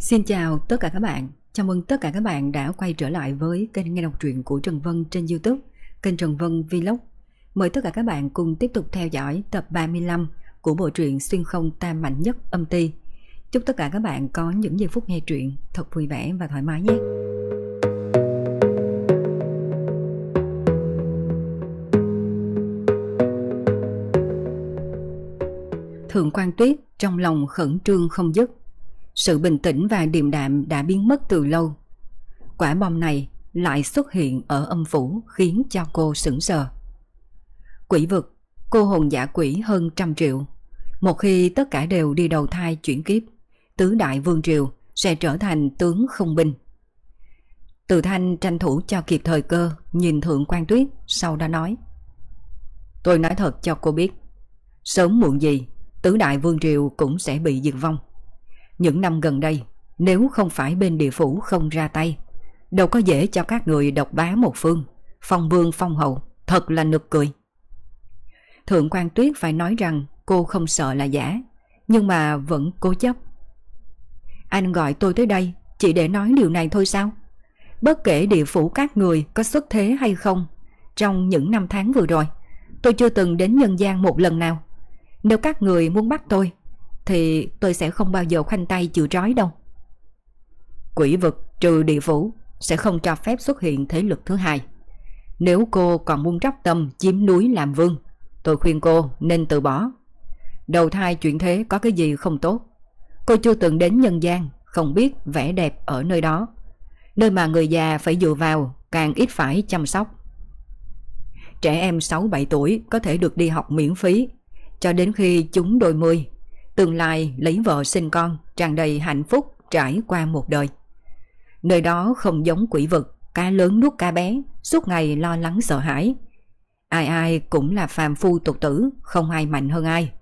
Xin chào tất cả các bạn. Chào mừng tất cả các bạn đã quay trở lại với kênh nghe đọc truyện của Trần Vân trên YouTube, kênh Trần Vân Vlog. Mời tất cả các bạn cùng tiếp tục theo dõi tập 35 của bộ truyện Xuyên không tam mạnh nhất âm ti. Chúc tất cả các bạn có những giây phút nghe truyện thật vui vẻ và thoải mái nhé. Thượng quan Tuyết trong lòng khẩn trương không dứt. Sự bình tĩnh và điềm đạm đã biến mất từ lâu. Quả bom này lại xuất hiện ở âm phủ khiến cho cô sững sờ. Quỷ vực, cô hồn giả quỷ hơn trăm triệu. Một khi tất cả đều đi đầu thai chuyển kiếp, tứ đại vương triều sẽ trở thành tướng không binh. Từ thanh tranh thủ cho kịp thời cơ, nhìn thượng quan tuyết, sau đó nói. Tôi nói thật cho cô biết, sớm muộn gì, tứ đại vương triều cũng sẽ bị diệt vong. Những năm gần đây, nếu không phải bên địa phủ không ra tay, đâu có dễ cho các người độc bá một phương, phong vương phong hậu, thật là nực cười. Thượng quan Tuyết phải nói rằng cô không sợ là giả, nhưng mà vẫn cố chấp. Anh gọi tôi tới đây chỉ để nói điều này thôi sao? Bất kể địa phủ các người có xuất thế hay không, trong những năm tháng vừa rồi, tôi chưa từng đến nhân gian một lần nào. Nếu các người muốn bắt tôi, thì tôi sẽ không bao giờ khoanh tay chịu trói đâu. Quỷ vực trừ địa phủ sẽ không cho phép xuất hiện thế lực thứ hai. Nếu cô còn muốn rắp tâm chiếm núi làm vương, tôi khuyên cô nên từ bỏ. Đầu thai chuyện thế có cái gì không tốt. Cô chưa từng đến nhân gian, không biết vẻ đẹp ở nơi đó. Nơi mà người già phải dựa vào, càng ít phải chăm sóc. Trẻ em 6-7 tuổi có thể được đi học miễn phí, cho đến khi chúng đôi mươi Tương lai lấy vợ sinh con tràn đầy hạnh phúc trải qua một đời. Nơi đó không giống quỷ vực, cá lớn nuốt cá bé, suốt ngày lo lắng sợ hãi. Ai ai cũng là phàm phu tục tử, không ai mạnh hơn ai.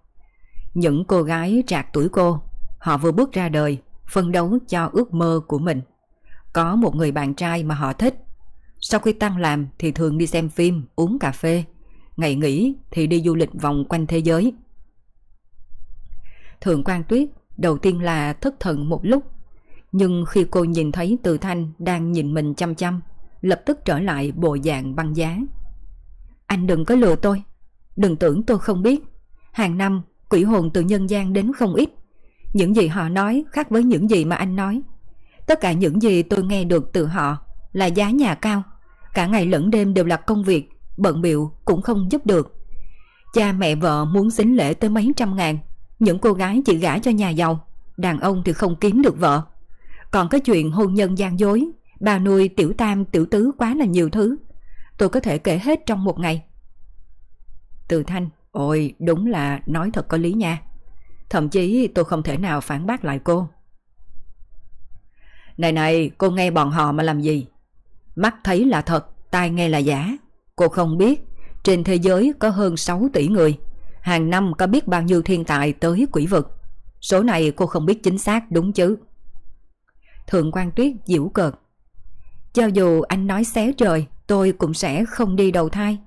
Những cô gái trạc tuổi cô, họ vừa bước ra đời, phân đấu cho ước mơ của mình. Có một người bạn trai mà họ thích. Sau khi tăng làm thì thường đi xem phim, uống cà phê. Ngày nghỉ thì đi du lịch vòng quanh thế giới. Thượng quan tuyết, đầu tiên là thất thần một lúc. Nhưng khi cô nhìn thấy Từ Thanh đang nhìn mình chăm chăm, Lập tức trở lại bộ dạng băng giá. Anh đừng có lừa tôi. Đừng tưởng tôi không biết. Hàng năm, quỷ hồn từ nhân gian đến không ít. Những gì họ nói khác với những gì mà anh nói. Tất cả những gì tôi nghe được từ họ Là giá nhà cao. Cả ngày lẫn đêm đều là công việc, Bận biệu cũng không giúp được. Cha mẹ vợ muốn xính lễ tới mấy trăm ngàn những cô gái chỉ gả cho nhà giàu, đàn ông thì không kiếm được vợ. Còn cái chuyện hôn nhân gian dối, bà nuôi tiểu tam tiểu tứ quá là nhiều thứ. Tôi có thể kể hết trong một ngày. Từ thanh, ôi đúng là nói thật có lý nha. Thậm chí tôi không thể nào phản bác lại cô. Này này, cô nghe bọn họ mà làm gì? Mắt thấy là thật, tai nghe là giả. Cô không biết, trên thế giới có hơn 6 tỷ người hàng năm có biết bao nhiêu thiên tài tới quỷ vực. Số này cô không biết chính xác đúng chứ. Thượng quan tuyết diễu cợt. Cho dù anh nói xé trời, tôi cũng sẽ không đi đầu thai.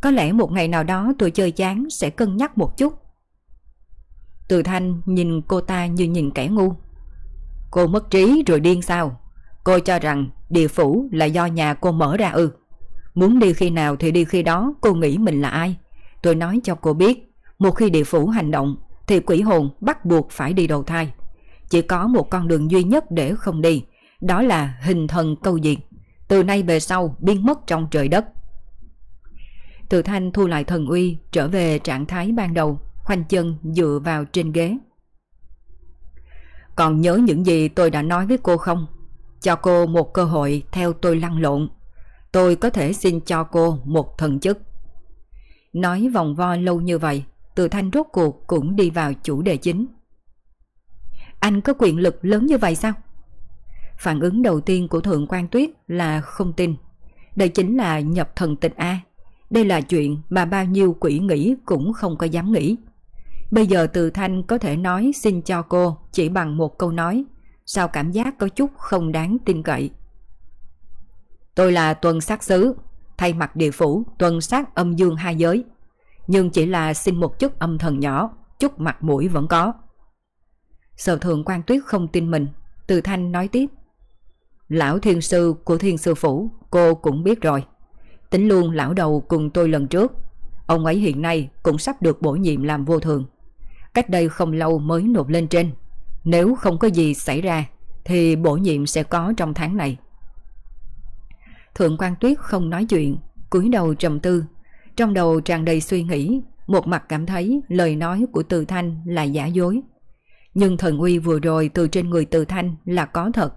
Có lẽ một ngày nào đó tôi chơi chán sẽ cân nhắc một chút. Từ thanh nhìn cô ta như nhìn kẻ ngu. Cô mất trí rồi điên sao? Cô cho rằng địa phủ là do nhà cô mở ra ư. Muốn đi khi nào thì đi khi đó cô nghĩ mình là ai? Tôi nói cho cô biết một khi địa phủ hành động thì quỷ hồn bắt buộc phải đi đầu thai. Chỉ có một con đường duy nhất để không đi, đó là hình thần câu diệt. Từ nay về sau biến mất trong trời đất. Từ thanh thu lại thần uy trở về trạng thái ban đầu, khoanh chân dựa vào trên ghế. Còn nhớ những gì tôi đã nói với cô không? Cho cô một cơ hội theo tôi lăn lộn. Tôi có thể xin cho cô một thần chức. Nói vòng vo lâu như vậy, từ thanh rốt cuộc cũng đi vào chủ đề chính. Anh có quyền lực lớn như vậy sao? Phản ứng đầu tiên của Thượng quan Tuyết là không tin. Đây chính là nhập thần tịch A. Đây là chuyện mà bao nhiêu quỷ nghĩ cũng không có dám nghĩ. Bây giờ Từ Thanh có thể nói xin cho cô chỉ bằng một câu nói. Sao cảm giác có chút không đáng tin cậy. Tôi là tuần sát sứ, thay mặt địa phủ tuần sát âm dương hai giới nhưng chỉ là xin một chút âm thần nhỏ, chút mặt mũi vẫn có. Sở thượng quan tuyết không tin mình, Từ Thanh nói tiếp. Lão thiên sư của thiên sư phủ cô cũng biết rồi. Tính luôn lão đầu cùng tôi lần trước. Ông ấy hiện nay cũng sắp được bổ nhiệm làm vô thường. Cách đây không lâu mới nộp lên trên. Nếu không có gì xảy ra thì bổ nhiệm sẽ có trong tháng này. Thượng quan Tuyết không nói chuyện, cúi đầu trầm tư, trong đầu tràn đầy suy nghĩ, một mặt cảm thấy lời nói của Từ Thanh là giả dối. Nhưng thần uy vừa rồi từ trên người Từ Thanh là có thật,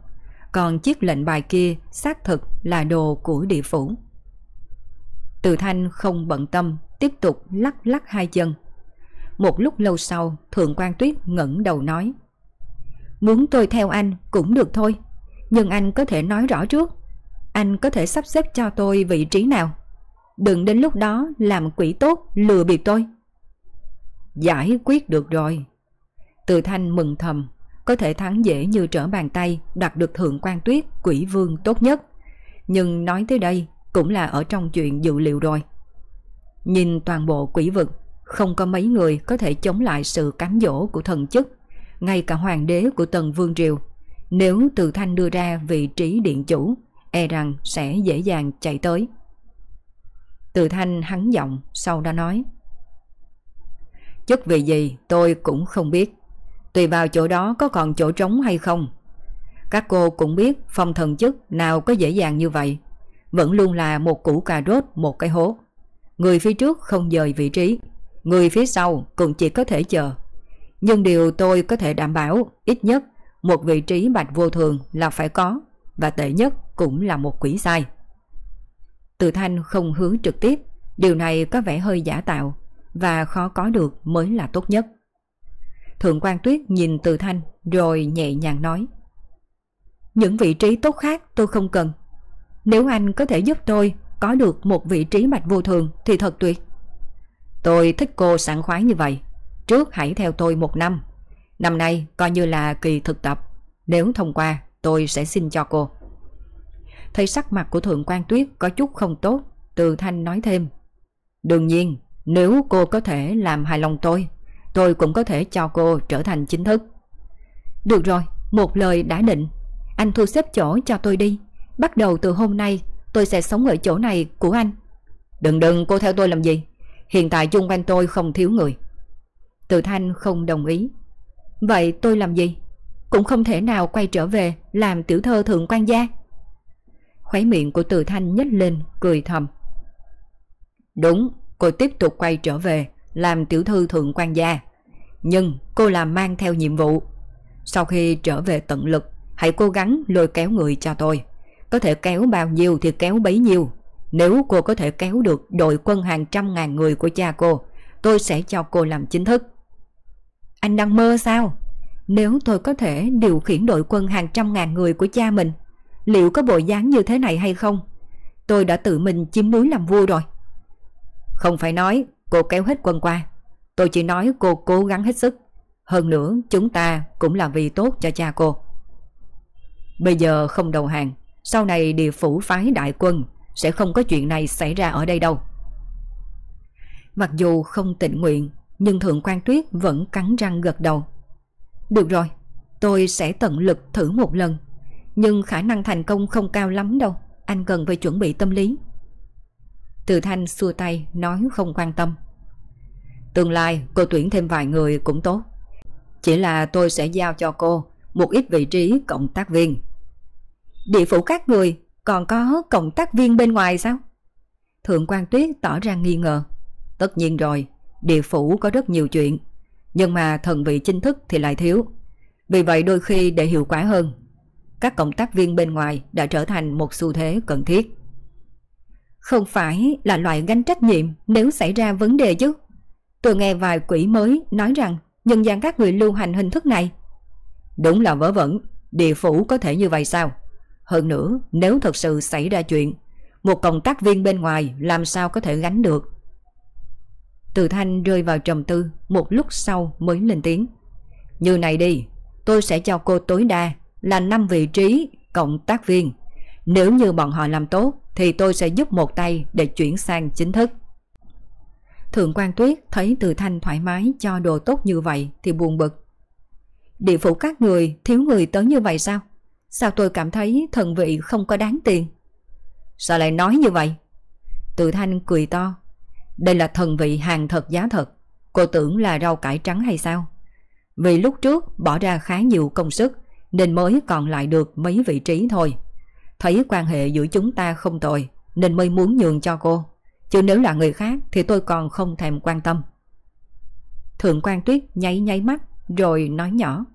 còn chiếc lệnh bài kia xác thực là đồ của địa phủ. Từ Thanh không bận tâm, tiếp tục lắc lắc hai chân. Một lúc lâu sau, Thượng quan Tuyết ngẩng đầu nói. Muốn tôi theo anh cũng được thôi, nhưng anh có thể nói rõ trước. Anh có thể sắp xếp cho tôi vị trí nào? Đừng đến lúc đó làm quỷ tốt lừa bịp tôi. Giải quyết được rồi. Từ thanh mừng thầm, có thể thắng dễ như trở bàn tay đạt được thượng quan tuyết quỷ vương tốt nhất. Nhưng nói tới đây cũng là ở trong chuyện dự liệu rồi. Nhìn toàn bộ quỷ vực, không có mấy người có thể chống lại sự cám dỗ của thần chức, ngay cả hoàng đế của tần vương triều. Nếu từ thanh đưa ra vị trí điện chủ, e rằng sẽ dễ dàng chạy tới. Từ thanh hắn giọng sau đó nói. Chức vì gì tôi cũng không biết. Tùy vào chỗ đó có còn chỗ trống hay không. Các cô cũng biết phong thần chức nào có dễ dàng như vậy. Vẫn luôn là một củ cà rốt, một cái hố. Người phía trước không dời vị trí. Người phía sau cũng chỉ có thể chờ. Nhưng điều tôi có thể đảm bảo, Ít nhất một vị trí bạch vô thường là phải có, Và tệ nhất cũng là một quỷ sai từ thanh không hướng trực tiếp, điều này có vẻ hơi giả tạo và khó có được mới là tốt nhất. Thượng quan tuyết nhìn từ thanh rồi nhẹ nhàng nói Những vị trí tốt khác tôi không cần. Nếu anh có thể giúp tôi có được một vị trí mạch vô thường thì thật tuyệt. Tôi thích cô sẵn khoái như vậy. Trước hãy theo tôi một năm. Năm nay coi như là kỳ thực tập. Nếu thông qua tôi sẽ xin cho cô. Thấy sắc mặt của Thượng quan Tuyết có chút không tốt, Từ Thanh nói thêm. Đương nhiên, nếu cô có thể làm hài lòng tôi, tôi cũng có thể cho cô trở thành chính thức. Được rồi, một lời đã định. Anh thu xếp chỗ cho tôi đi. Bắt đầu từ hôm nay, tôi sẽ sống ở chỗ này của anh. Đừng đừng, cô theo tôi làm gì? Hiện tại chung quanh tôi không thiếu người. Từ Thanh không đồng ý. Vậy tôi làm gì? Cũng không thể nào quay trở về làm tiểu thơ thượng quan gia. Khóe miệng của Từ Thanh nhếch lên, cười thầm. Đúng, cô tiếp tục quay trở về, làm tiểu thư thượng quan gia. Nhưng cô làm mang theo nhiệm vụ. Sau khi trở về tận lực, hãy cố gắng lôi kéo người cho tôi. Có thể kéo bao nhiêu thì kéo bấy nhiêu. Nếu cô có thể kéo được đội quân hàng trăm ngàn người của cha cô, tôi sẽ cho cô làm chính thức. Anh đang mơ sao? Nếu tôi có thể điều khiển đội quân hàng trăm ngàn người của cha mình, liệu có bộ dáng như thế này hay không? Tôi đã tự mình chiếm núi làm vua rồi. Không phải nói cô kéo hết quân qua. Tôi chỉ nói cô cố gắng hết sức. Hơn nữa chúng ta cũng là vì tốt cho cha cô. Bây giờ không đầu hàng. Sau này địa phủ phái đại quân sẽ không có chuyện này xảy ra ở đây đâu. Mặc dù không tình nguyện nhưng Thượng quan Tuyết vẫn cắn răng gật đầu. Được rồi, tôi sẽ tận lực thử một lần nhưng khả năng thành công không cao lắm đâu. Anh cần phải chuẩn bị tâm lý. Từ thanh xua tay, Nói không quan tâm. Tương lai, cô tuyển thêm vài người cũng tốt. Chỉ là tôi sẽ giao cho cô Một ít vị trí cộng tác viên. Địa phủ các người, Còn có cộng tác viên bên ngoài sao? Thượng quan tuyết tỏ ra nghi ngờ. Tất nhiên rồi, Địa phủ có rất nhiều chuyện. Nhưng mà thần vị chính thức thì lại thiếu. Vì vậy đôi khi để hiệu quả hơn các cộng tác viên bên ngoài đã trở thành một xu thế cần thiết. Không phải là loại gánh trách nhiệm nếu xảy ra vấn đề chứ. Tôi nghe vài quỷ mới nói rằng nhân gian các người lưu hành hình thức này. Đúng là vớ vẩn, địa phủ có thể như vậy sao? Hơn nữa, nếu thật sự xảy ra chuyện, một cộng tác viên bên ngoài làm sao có thể gánh được? Từ thanh rơi vào trầm tư, một lúc sau mới lên tiếng. Như này đi, tôi sẽ cho cô tối đa là 5 vị trí cộng tác viên. Nếu như bọn họ làm tốt, thì tôi sẽ giúp một tay để chuyển sang chính thức. Thượng quan Tuyết thấy Từ Thanh thoải mái cho đồ tốt như vậy thì buồn bực. Địa phủ các người, thiếu người tới như vậy sao? Sao tôi cảm thấy thần vị không có đáng tiền? Sao lại nói như vậy? Từ thanh cười to. Đây là thần vị hàng thật giá thật. Cô tưởng là rau cải trắng hay sao? Vì lúc trước bỏ ra khá nhiều công sức nên mới còn lại được mấy vị trí thôi. Thấy quan hệ giữa chúng ta không tồi nên mới muốn nhường cho cô. Chứ nếu là người khác thì tôi còn không thèm quan tâm. Thượng quan tuyết nháy nháy mắt rồi nói nhỏ.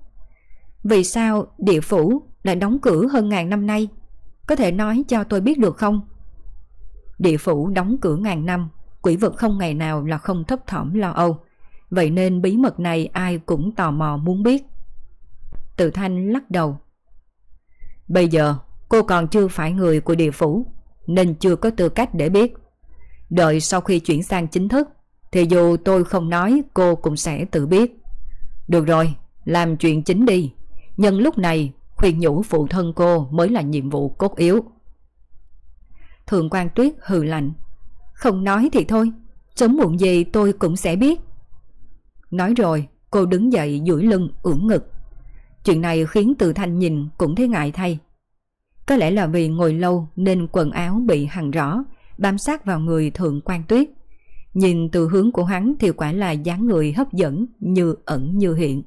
Vì sao địa phủ lại đóng cửa hơn ngàn năm nay? Có thể nói cho tôi biết được không? Địa phủ đóng cửa ngàn năm, quỷ vực không ngày nào là không thấp thỏm lo âu. Vậy nên bí mật này ai cũng tò mò muốn biết. Từ thanh lắc đầu. Bây giờ cô còn chưa phải người của địa phủ, nên chưa có tư cách để biết. Đợi sau khi chuyển sang chính thức, thì dù tôi không nói cô cũng sẽ tự biết. Được rồi, làm chuyện chính đi. Nhân lúc này, khuyên nhủ phụ thân cô mới là nhiệm vụ cốt yếu. Thượng quan tuyết hừ lạnh. Không nói thì thôi, sớm muộn gì tôi cũng sẽ biết. Nói rồi, cô đứng dậy duỗi lưng ưỡn ngực. Chuyện này khiến từ thanh nhìn cũng thấy ngại thay. Có lẽ là vì ngồi lâu nên quần áo bị hằn rõ, bám sát vào người thượng quan tuyết. Nhìn từ hướng của hắn thì quả là dáng người hấp dẫn như ẩn như hiện.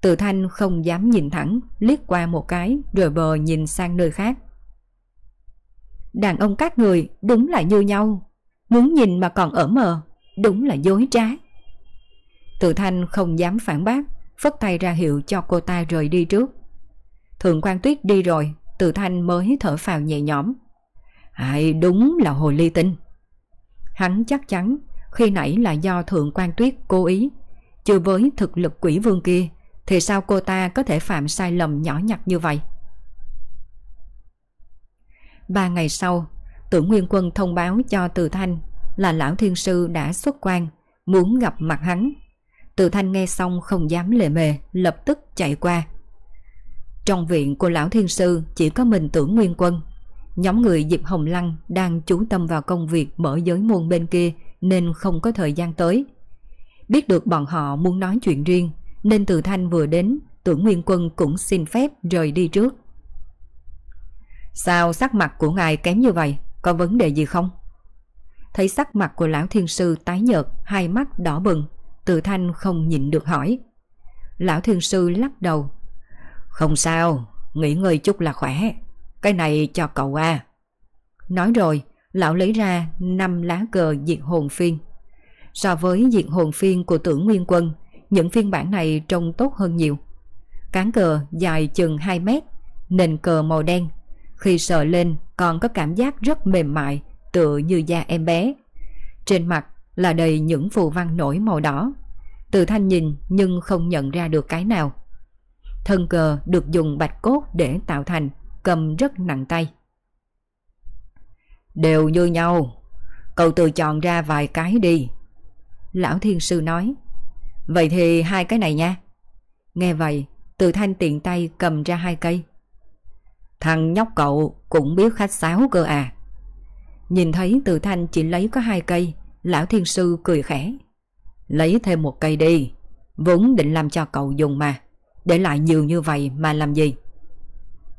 Từ thanh không dám nhìn thẳng, liếc qua một cái rồi bờ nhìn sang nơi khác. Đàn ông các người đúng là như nhau, muốn nhìn mà còn ở mờ, đúng là dối trá. Từ thanh không dám phản bác, phất tay ra hiệu cho cô ta rời đi trước. Thượng quan tuyết đi rồi, từ thanh mới thở phào nhẹ nhõm. Ai đúng là hồ ly tinh. Hắn chắc chắn khi nãy là do thượng quan tuyết cố ý, chưa với thực lực quỷ vương kia thì sao cô ta có thể phạm sai lầm nhỏ nhặt như vậy? Ba ngày sau, tưởng Nguyên Quân thông báo cho Từ Thanh là Lão Thiên Sư đã xuất quan, muốn gặp mặt hắn. Từ Thanh nghe xong không dám lề mề, lập tức chạy qua. Trong viện của Lão Thiên Sư chỉ có mình tưởng Nguyên Quân. Nhóm người Diệp Hồng Lăng đang chú tâm vào công việc mở giới môn bên kia nên không có thời gian tới. Biết được bọn họ muốn nói chuyện riêng nên Từ Thanh vừa đến, tưởng Nguyên Quân cũng xin phép rời đi trước. Sao sắc mặt của ngài kém như vậy? Có vấn đề gì không? Thấy sắc mặt của lão thiên sư tái nhợt, hai mắt đỏ bừng, từ Thanh không nhịn được hỏi. Lão thiên sư lắc đầu. Không sao, nghỉ ngơi chút là khỏe. Cái này cho cậu à. Nói rồi, lão lấy ra năm lá cờ diệt hồn phiên. So với diệt hồn phiên của tưởng Nguyên Quân, những phiên bản này trông tốt hơn nhiều. Cán cờ dài chừng 2 mét, nền cờ màu đen. Khi sờ lên còn có cảm giác rất mềm mại, tựa như da em bé. Trên mặt là đầy những phù văn nổi màu đỏ. Từ thanh nhìn nhưng không nhận ra được cái nào. Thân cờ được dùng bạch cốt để tạo thành, cầm rất nặng tay. Đều như nhau, cậu tự chọn ra vài cái đi. Lão Thiên Sư nói. Vậy thì hai cái này nha. Nghe vậy, từ thanh tiện tay cầm ra hai cây. Thằng nhóc cậu cũng biết khách sáo cơ à. Nhìn thấy từ thanh chỉ lấy có hai cây, lão thiên sư cười khẽ. Lấy thêm một cây đi, vốn định làm cho cậu dùng mà. Để lại nhiều như vậy mà làm gì?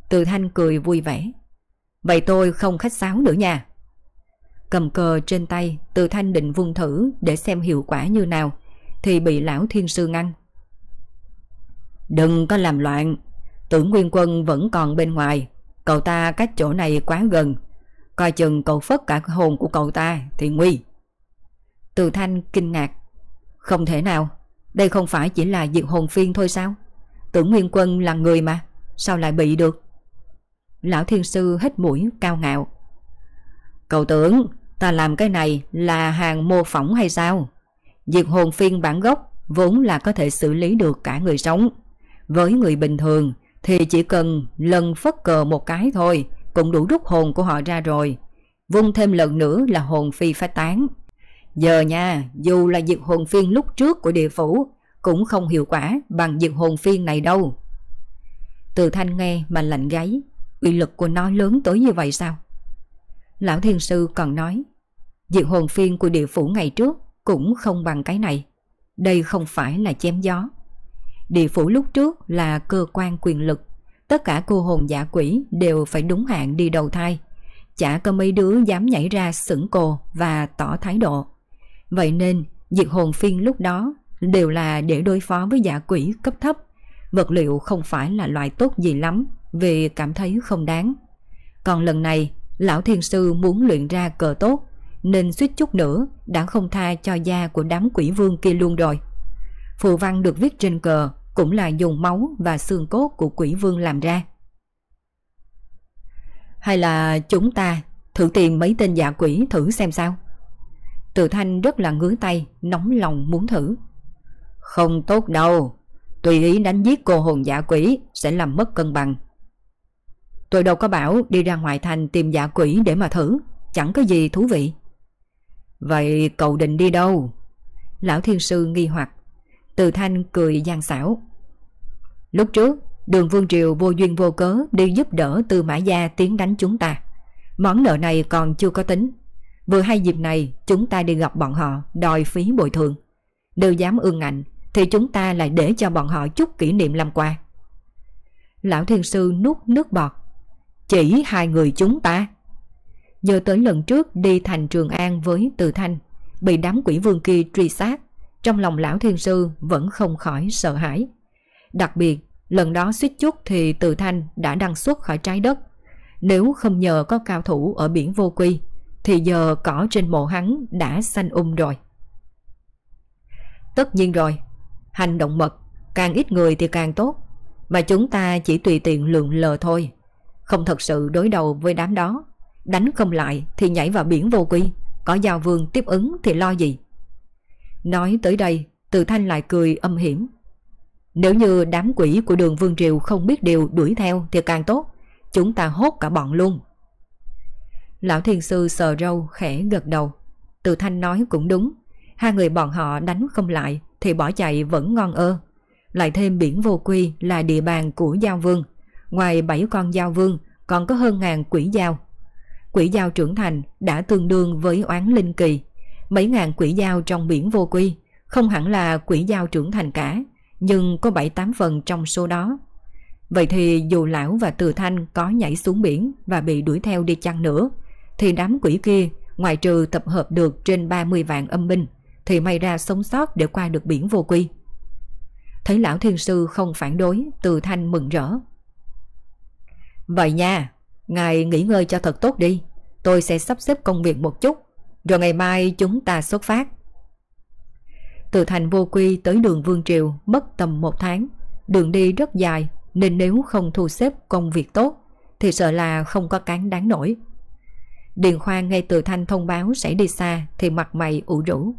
Từ thanh cười vui vẻ. Vậy tôi không khách sáo nữa nha. Cầm cờ trên tay, từ thanh định vung thử để xem hiệu quả như nào thì bị lão thiên sư ngăn. Đừng có làm loạn, tưởng nguyên quân vẫn còn bên ngoài, cậu ta cách chỗ này quá gần, coi chừng cậu phất cả hồn của cậu ta thì nguy. Từ thanh kinh ngạc, không thể nào, đây không phải chỉ là diệt hồn phiên thôi sao? Tưởng nguyên quân là người mà, sao lại bị được? Lão thiên sư hết mũi cao ngạo. Cậu tưởng ta làm cái này là hàng mô phỏng hay sao? Diệt hồn phiên bản gốc vốn là có thể xử lý được cả người sống. Với người bình thường thì chỉ cần lần phất cờ một cái thôi cũng đủ rút hồn của họ ra rồi. Vung thêm lần nữa là hồn phi phát tán. Giờ nha, dù là diệt hồn phiên lúc trước của địa phủ cũng không hiệu quả bằng diệt hồn phiên này đâu. Từ thanh nghe mà lạnh gáy, uy lực của nó lớn tới như vậy sao? Lão thiên sư còn nói, diệt hồn phiên của địa phủ ngày trước cũng không bằng cái này. Đây không phải là chém gió. Địa phủ lúc trước là cơ quan quyền lực, tất cả cô hồn giả quỷ đều phải đúng hạn đi đầu thai. Chả có mấy đứa dám nhảy ra sững cô và tỏ thái độ. Vậy nên, diệt hồn phiên lúc đó đều là để đối phó với giả quỷ cấp thấp. Vật liệu không phải là loại tốt gì lắm vì cảm thấy không đáng. Còn lần này, lão thiên sư muốn luyện ra cờ tốt nên suýt chút nữa đã không tha cho da của đám quỷ vương kia luôn rồi. Phù văn được viết trên cờ cũng là dùng máu và xương cốt của quỷ vương làm ra. Hay là chúng ta thử tìm mấy tên giả quỷ thử xem sao? Từ thanh rất là ngứa tay, nóng lòng muốn thử. Không tốt đâu, tùy ý đánh giết cô hồn giả quỷ sẽ làm mất cân bằng. Tôi đâu có bảo đi ra ngoài thành tìm giả quỷ để mà thử, chẳng có gì thú vị. Vậy cậu định đi đâu? Lão thiên sư nghi hoặc. Từ thanh cười gian xảo. Lúc trước, đường Vương Triều vô duyên vô cớ đi giúp đỡ từ Mã Gia tiến đánh chúng ta. Món nợ này còn chưa có tính. Vừa hai dịp này chúng ta đi gặp bọn họ đòi phí bồi thường. Đều dám ương ngạnh thì chúng ta lại để cho bọn họ chút kỷ niệm làm quà. Lão Thiên Sư nuốt nước bọt. Chỉ hai người chúng ta. giờ tới lần trước đi thành Trường An với Từ Thanh, bị đám quỷ vương kia truy sát, trong lòng lão thiên sư vẫn không khỏi sợ hãi. Đặc biệt, lần đó suýt chút thì Từ Thanh đã đăng xuất khỏi trái đất. Nếu không nhờ có cao thủ ở biển vô quy, thì giờ cỏ trên mộ hắn đã xanh um rồi. Tất nhiên rồi, hành động mật, càng ít người thì càng tốt, mà chúng ta chỉ tùy tiện lượng lờ thôi, không thật sự đối đầu với đám đó. Đánh không lại thì nhảy vào biển vô quy Có giao vương tiếp ứng thì lo gì Nói tới đây Từ thanh lại cười âm hiểm Nếu như đám quỷ của đường Vương Triều Không biết điều đuổi theo thì càng tốt Chúng ta hốt cả bọn luôn Lão thiền sư sờ râu khẽ gật đầu. Từ thanh nói cũng đúng. Hai người bọn họ đánh không lại Thì bỏ chạy vẫn ngon ơ. Lại thêm biển vô quy là địa bàn của giao vương. Ngoài bảy con giao vương Còn có hơn ngàn quỷ giao. Quỷ giao trưởng thành đã tương đương với oán linh kỳ. Mấy ngàn quỷ giao trong biển vô quy không hẳn là quỷ giao trưởng thành cả, nhưng có 7-8 phần trong số đó. Vậy thì dù lão và từ thanh có nhảy xuống biển và bị đuổi theo đi chăng nữa, thì đám quỷ kia ngoài trừ tập hợp được trên 30 vạn âm binh, thì may ra sống sót để qua được biển vô quy. Thấy lão thiên sư không phản đối, từ thanh mừng rỡ. Vậy nha, ngài nghỉ ngơi cho thật tốt đi. Tôi sẽ sắp xếp công việc một chút Rồi ngày mai chúng ta xuất phát Từ thành vô quy tới đường Vương Triều Mất tầm một tháng Đường đi rất dài Nên nếu không thu xếp công việc tốt Thì sợ là không có cán đáng nổi Điền Khoan ngay từ thanh thông báo sẽ đi xa Thì mặt mày ủ rũ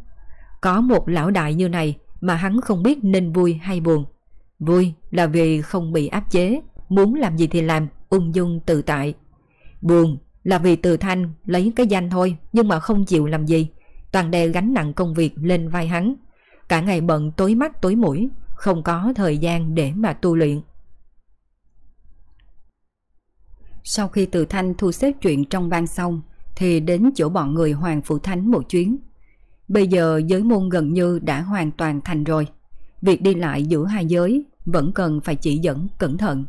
Có một lão đại như này Mà hắn không biết nên vui hay buồn Vui là vì không bị áp chế Muốn làm gì thì làm Ung dung tự tại Buồn là vì từ thanh lấy cái danh thôi nhưng mà không chịu làm gì. Toàn đè gánh nặng công việc lên vai hắn. Cả ngày bận tối mắt tối mũi, không có thời gian để mà tu luyện. Sau khi từ thanh thu xếp chuyện trong ban xong, thì đến chỗ bọn người Hoàng Phụ Thánh một chuyến. Bây giờ giới môn gần như đã hoàn toàn thành rồi. Việc đi lại giữa hai giới vẫn cần phải chỉ dẫn cẩn thận.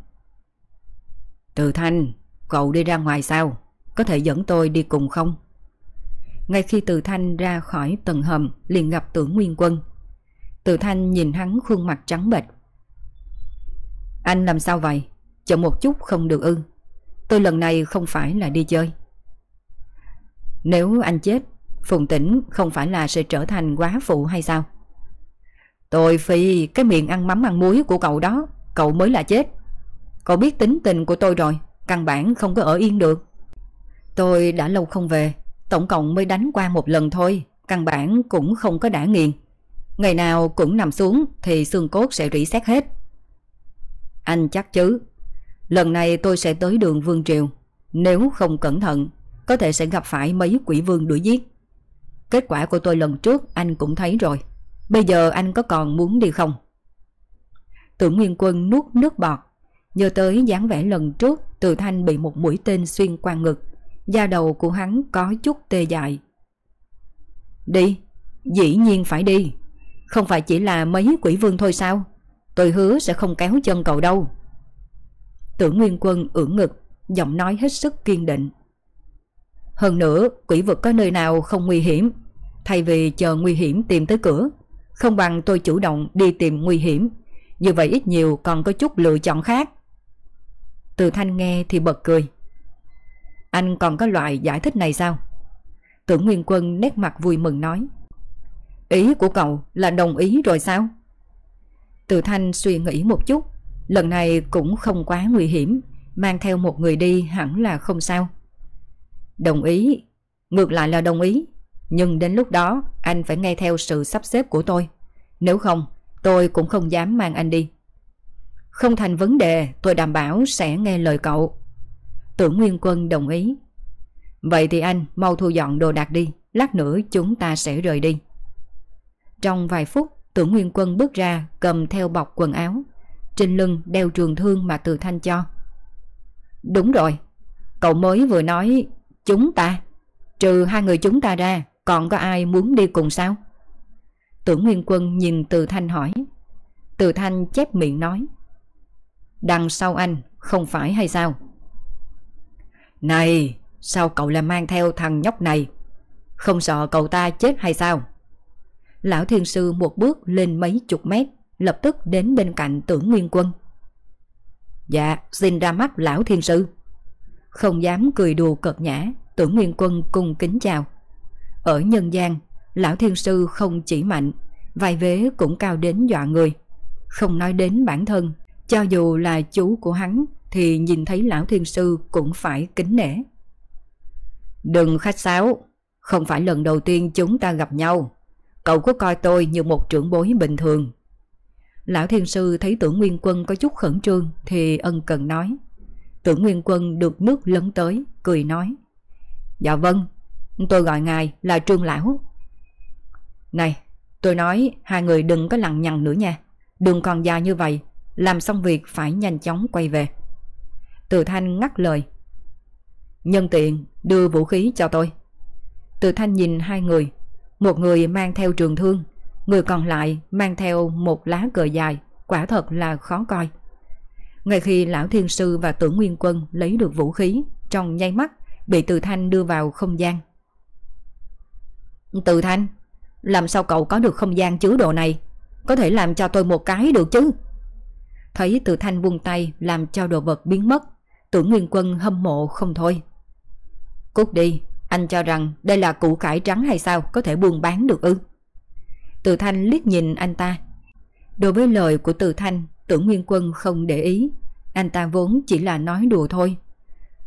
Từ thanh, cậu đi ra ngoài sao? Có thể dẫn tôi đi cùng không? Ngay khi Từ Thanh ra khỏi tầng hầm liền gặp tưởng Nguyên Quân. Từ Thanh nhìn hắn khuôn mặt trắng bệch. Anh làm sao vậy? Chậm một chút không được ư. Tôi lần này không phải là đi chơi. Nếu anh chết, Phùng tỉnh không phải là sẽ trở thành quá phụ hay sao? Tôi phi cái miệng ăn mắm ăn muối của cậu đó, cậu mới là chết. Cậu biết tính tình của tôi rồi, căn bản không có ở yên được. Tôi đã lâu không về, tổng cộng mới đánh qua một lần thôi, căn bản cũng không có đã nghiền. Ngày nào cũng nằm xuống thì xương cốt sẽ rỉ xét hết. Anh chắc chứ, lần này tôi sẽ tới đường Vương Triều. Nếu không cẩn thận, có thể sẽ gặp phải mấy quỷ vương đuổi giết. Kết quả của tôi lần trước anh cũng thấy rồi. Bây giờ anh có còn muốn đi không? Tưởng Nguyên Quân nuốt nước bọt. Nhớ tới dáng vẻ lần trước Từ Thanh bị một mũi tên xuyên qua ngực Da đầu của hắn có chút tê dại Đi Dĩ nhiên phải đi Không phải chỉ là mấy quỷ vương thôi sao Tôi hứa sẽ không kéo chân cậu đâu Tưởng Nguyên Quân ưỡn ngực, giọng nói hết sức kiên định. Hơn nữa, quỷ vực có nơi nào không nguy hiểm. Thay vì chờ nguy hiểm tìm tới cửa, không bằng tôi chủ động đi tìm nguy hiểm. Như vậy ít nhiều còn có chút lựa chọn khác. Từ thanh nghe thì bật cười. Anh còn có loại giải thích này sao? Tưởng Nguyên Quân nét mặt vui mừng nói. Ý của cậu là đồng ý rồi sao? Từ thanh suy nghĩ một chút. Lần này cũng không quá nguy hiểm. Mang theo một người đi hẳn là không sao. Đồng ý. Ngược lại là đồng ý. Nhưng đến lúc đó anh phải nghe theo sự sắp xếp của tôi. Nếu không, tôi cũng không dám mang anh đi. Không thành vấn đề, tôi đảm bảo sẽ nghe lời cậu. Tưởng Nguyên Quân đồng ý. Vậy thì anh mau thu dọn đồ đạc đi, lát nữa chúng ta sẽ rời đi. Trong vài phút, Tưởng Nguyên Quân bước ra cầm theo bọc quần áo. Trên lưng đeo trường thương mà Từ Thanh cho. Đúng rồi, cậu mới vừa nói chúng ta. Trừ hai người chúng ta ra, còn có ai muốn đi cùng sao? Tưởng Nguyên Quân nhìn Từ Thanh hỏi. Từ Thanh chép miệng nói. Đằng sau anh, không phải hay sao? Này, sao cậu lại mang theo thằng nhóc này? Không sợ cậu ta chết hay sao? Lão thiên sư một bước lên mấy chục mét, lập tức đến bên cạnh tưởng nguyên quân. Dạ, xin ra mắt lão thiên sư. Không dám cười đùa cợt nhã, tưởng nguyên quân cung kính chào. Ở nhân gian, lão thiên sư không chỉ mạnh, vài vế cũng cao đến dọa người. Không nói đến bản thân, cho dù là chú của hắn thì nhìn thấy lão thiên sư cũng phải kính nể. Đừng khách sáo, không phải lần đầu tiên chúng ta gặp nhau. Cậu có coi tôi như một trưởng bối bình thường. Lão thiên sư thấy tưởng nguyên quân có chút khẩn trương thì ân cần nói. Tưởng nguyên quân được nước lấn tới, cười nói. Dạ vâng, tôi gọi ngài là trương lão. Này, tôi nói hai người đừng có lằng nhằng nữa nha. Đừng còn dài như vậy, làm xong việc phải nhanh chóng quay về. Từ thanh ngắt lời. Nhân tiện đưa vũ khí cho tôi. Từ thanh nhìn hai người. Một người mang theo trường thương. Người còn lại mang theo một lá cờ dài. Quả thật là khó coi. Ngay khi lão thiên sư và tưởng nguyên quân lấy được vũ khí, trong nháy mắt bị từ thanh đưa vào không gian. Từ thanh, làm sao cậu có được không gian chứa đồ này? Có thể làm cho tôi một cái được chứ? Thấy từ thanh buông tay làm cho đồ vật biến mất, tưởng nguyên quân hâm mộ không thôi. Cút đi, anh cho rằng đây là củ cải trắng hay sao có thể buôn bán được ư? Từ thanh liếc nhìn anh ta. Đối với lời của từ thanh, tưởng nguyên quân không để ý. Anh ta vốn chỉ là nói đùa thôi.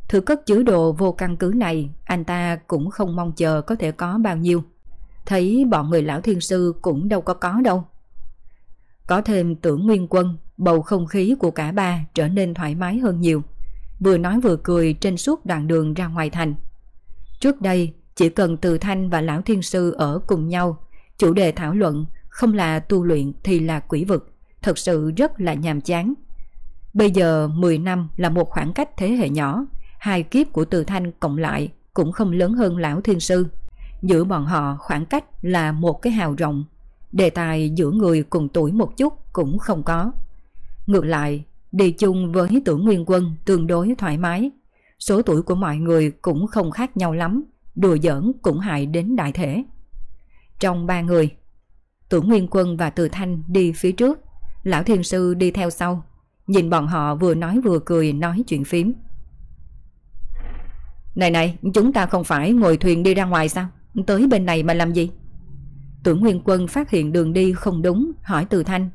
Thứ cất chứa đồ vô căn cứ này, anh ta cũng không mong chờ có thể có bao nhiêu. Thấy bọn người lão thiên sư cũng đâu có có đâu. Có thêm tưởng nguyên quân, bầu không khí của cả ba trở nên thoải mái hơn nhiều. Vừa nói vừa cười trên suốt đoạn đường ra ngoài thành. Trước đây, chỉ cần Từ Thanh và Lão Thiên Sư ở cùng nhau, chủ đề thảo luận không là tu luyện thì là quỷ vực, thật sự rất là nhàm chán. Bây giờ 10 năm là một khoảng cách thế hệ nhỏ, hai kiếp của Từ Thanh cộng lại cũng không lớn hơn Lão Thiên Sư. Giữa bọn họ khoảng cách là một cái hào rộng, đề tài giữa người cùng tuổi một chút cũng không có. Ngược lại, đi chung với tưởng nguyên quân tương đối thoải mái. Số tuổi của mọi người cũng không khác nhau lắm, đùa giỡn cũng hại đến đại thể. Trong ba người, tưởng nguyên quân và từ thanh đi phía trước, lão thiên sư đi theo sau. Nhìn bọn họ vừa nói vừa cười nói chuyện phím. Này này, chúng ta không phải ngồi thuyền đi ra ngoài sao? Tới bên này mà làm gì? Tưởng Nguyên Quân phát hiện đường đi không đúng, hỏi Từ Thanh.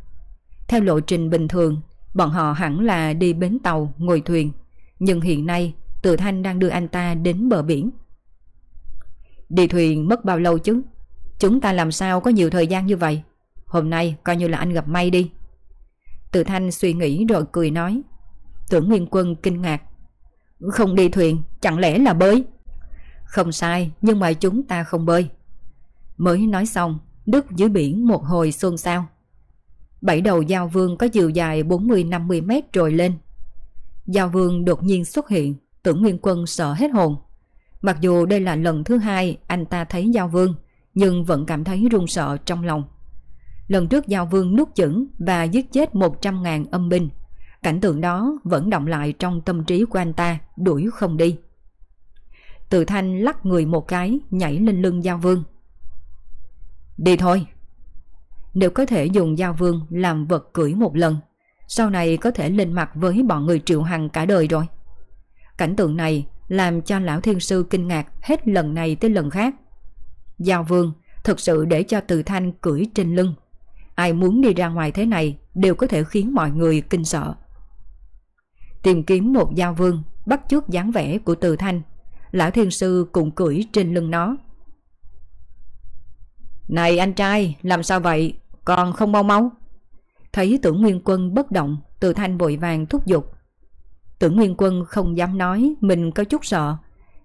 Theo lộ trình bình thường, bọn họ hẳn là đi bến tàu, ngồi thuyền. Nhưng hiện nay, Từ Thanh đang đưa anh ta đến bờ biển. Đi thuyền mất bao lâu chứ? Chúng ta làm sao có nhiều thời gian như vậy? Hôm nay coi như là anh gặp may đi. Từ Thanh suy nghĩ rồi cười nói. Tưởng Nguyên Quân kinh ngạc. Không đi thuyền, chẳng lẽ là bơi? Không sai, nhưng mà chúng ta không bơi. Mới nói xong, Đức dưới biển một hồi xôn xao. Bảy đầu giao vương có chiều dài 40-50 mét rồi lên. Giao vương đột nhiên xuất hiện, tưởng nguyên quân sợ hết hồn. Mặc dù đây là lần thứ hai anh ta thấy giao vương, nhưng vẫn cảm thấy run sợ trong lòng. Lần trước giao vương nuốt chửng và giết chết 100.000 âm binh. Cảnh tượng đó vẫn động lại trong tâm trí của anh ta, đuổi không đi. Từ thanh lắc người một cái, nhảy lên lưng Giao Vương. Đi thôi. Nếu có thể dùng Giao Vương làm vật cưỡi một lần, sau này có thể lên mặt với bọn người triệu hằng cả đời rồi. Cảnh tượng này làm cho lão thiên sư kinh ngạc hết lần này tới lần khác. Giao Vương, thực sự để cho Từ Thanh cưỡi trên lưng. Ai muốn đi ra ngoài thế này đều có thể khiến mọi người kinh sợ. Tìm kiếm một Giao Vương bắt chước dáng vẻ của Từ Thanh. Lão thiên sư cũng cưỡi trên lưng nó. Này anh trai, Làm sao vậy? Còn không mau mau. Thấy tưởng nguyên quân bất động, Từ thanh vội vàng thúc giục. Tưởng nguyên quân không dám nói Mình có chút sợ,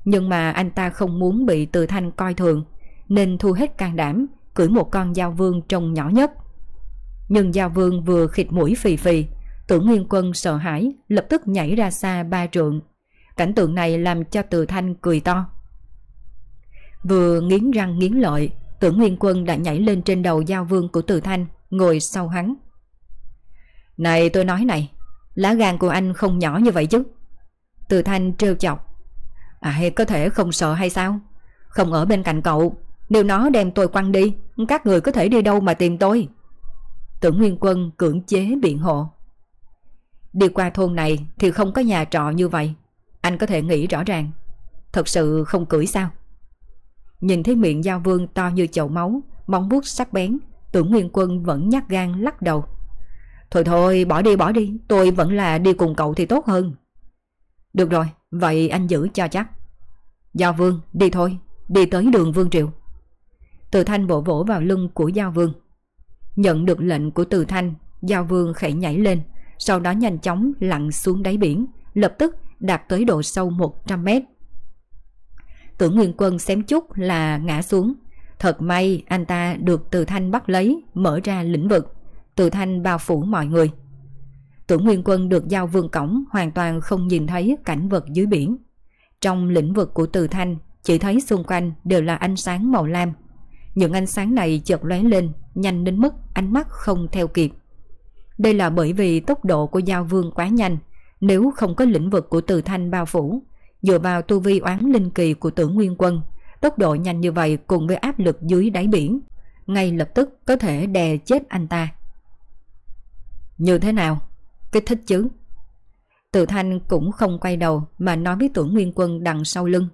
Nhưng mà anh ta không muốn bị từ thanh coi thường. Nên thu hết can đảm Cưỡi một con giao vương trông nhỏ nhất Nhưng giao vương vừa khịt mũi phì phì Tưởng nguyên quân sợ hãi Lập tức nhảy ra xa ba trượng Cảnh tượng này làm cho Từ Thanh cười to. Vừa nghiến răng nghiến lợi, tưởng Nguyên Quân đã nhảy lên trên đầu giao vương của Từ Thanh, ngồi sau hắn. Này tôi nói này, lá gan của anh không nhỏ như vậy chứ. Từ Thanh trêu chọc. À hay có thể không sợ hay sao? Không ở bên cạnh cậu, nếu nó đem tôi quăng đi, các người có thể đi đâu mà tìm tôi? Tưởng Nguyên Quân cưỡng chế biện hộ. Đi qua thôn này thì không có nhà trọ như vậy. Anh có thể nghĩ rõ ràng. Thật sự không cưỡi sao? Nhìn thấy miệng giao vương to như chậu máu Móng vuốt sắc bén Tưởng Nguyên Quân vẫn nhát gan lắc đầu. Thôi thôi bỏ đi bỏ đi. Tôi vẫn là đi cùng cậu thì tốt hơn. Được rồi Vậy anh giữ cho chắc. Giao vương đi thôi. Đi tới đường Vương Triệu từ Thanh bổ vỗ vào lưng của Giao Vương Nhận được lệnh của Từ Thanh Giao Vương khẽ nhảy lên Sau đó nhanh chóng lặn xuống đáy biển Lập tức đạt tới độ sâu 100 mét. Tưởng Nguyên Quân xém chút là ngã xuống. Thật may anh ta được Từ Thanh bắt lấy, mở ra lĩnh vực. Từ Thanh bao phủ mọi người. Tưởng Nguyên Quân được giao vương cổng hoàn toàn không nhìn thấy cảnh vật dưới biển. Trong lĩnh vực của Từ Thanh, chỉ thấy xung quanh đều là ánh sáng màu lam. Những ánh sáng này chợt lóe lên, nhanh đến mức ánh mắt không theo kịp. Đây là bởi vì tốc độ của giao vương quá nhanh, nếu không có lĩnh vực của từ thanh bao phủ, dựa vào tu vi oán linh kỳ của tưởng nguyên quân, tốc độ nhanh như vậy cùng với áp lực dưới đáy biển, ngay lập tức có thể đè chết anh ta. Như thế nào? Kích thích chứ? Từ thanh cũng không quay đầu mà nói với tưởng nguyên quân đằng sau lưng.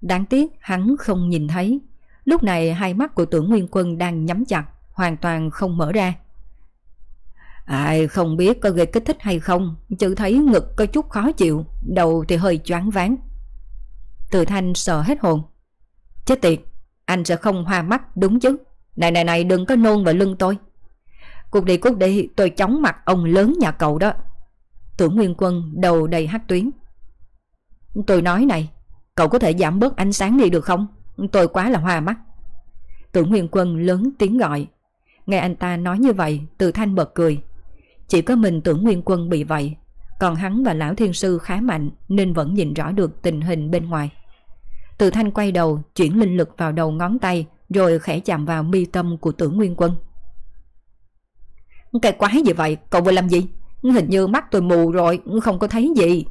Đáng tiếc hắn không nhìn thấy. Lúc này hai mắt của tưởng nguyên quân đang nhắm chặt, hoàn toàn không mở ra. Ai không biết có gây kích thích hay không Chứ thấy ngực có chút khó chịu Đầu thì hơi choáng váng. Từ thanh sợ hết hồn. Chết tiệt Anh sẽ không hoa mắt đúng chứ? Này này này đừng có nôn vào lưng tôi. Cút đi cút đi tôi chóng mặt ông lớn nhà cậu đó. Tưởng Nguyên Quân đầu đầy hát tuyến. Tôi nói này Cậu có thể giảm bớt ánh sáng đi được không? Tôi quá là hoa mắt. Tưởng Nguyên Quân lớn tiếng gọi. Nghe anh ta nói như vậy, Từ thanh bật cười. Chỉ có mình tưởng nguyên quân bị vậy, Còn hắn và lão thiên sư khá mạnh Nên vẫn nhìn rõ được tình hình bên ngoài. Từ thanh quay đầu, Chuyển linh lực vào đầu ngón tay, Rồi khẽ chạm vào mi tâm của tưởng nguyên quân. Cái quái gì vậy? Cậu vừa làm gì? Hình như mắt tôi mù rồi, Không có thấy gì.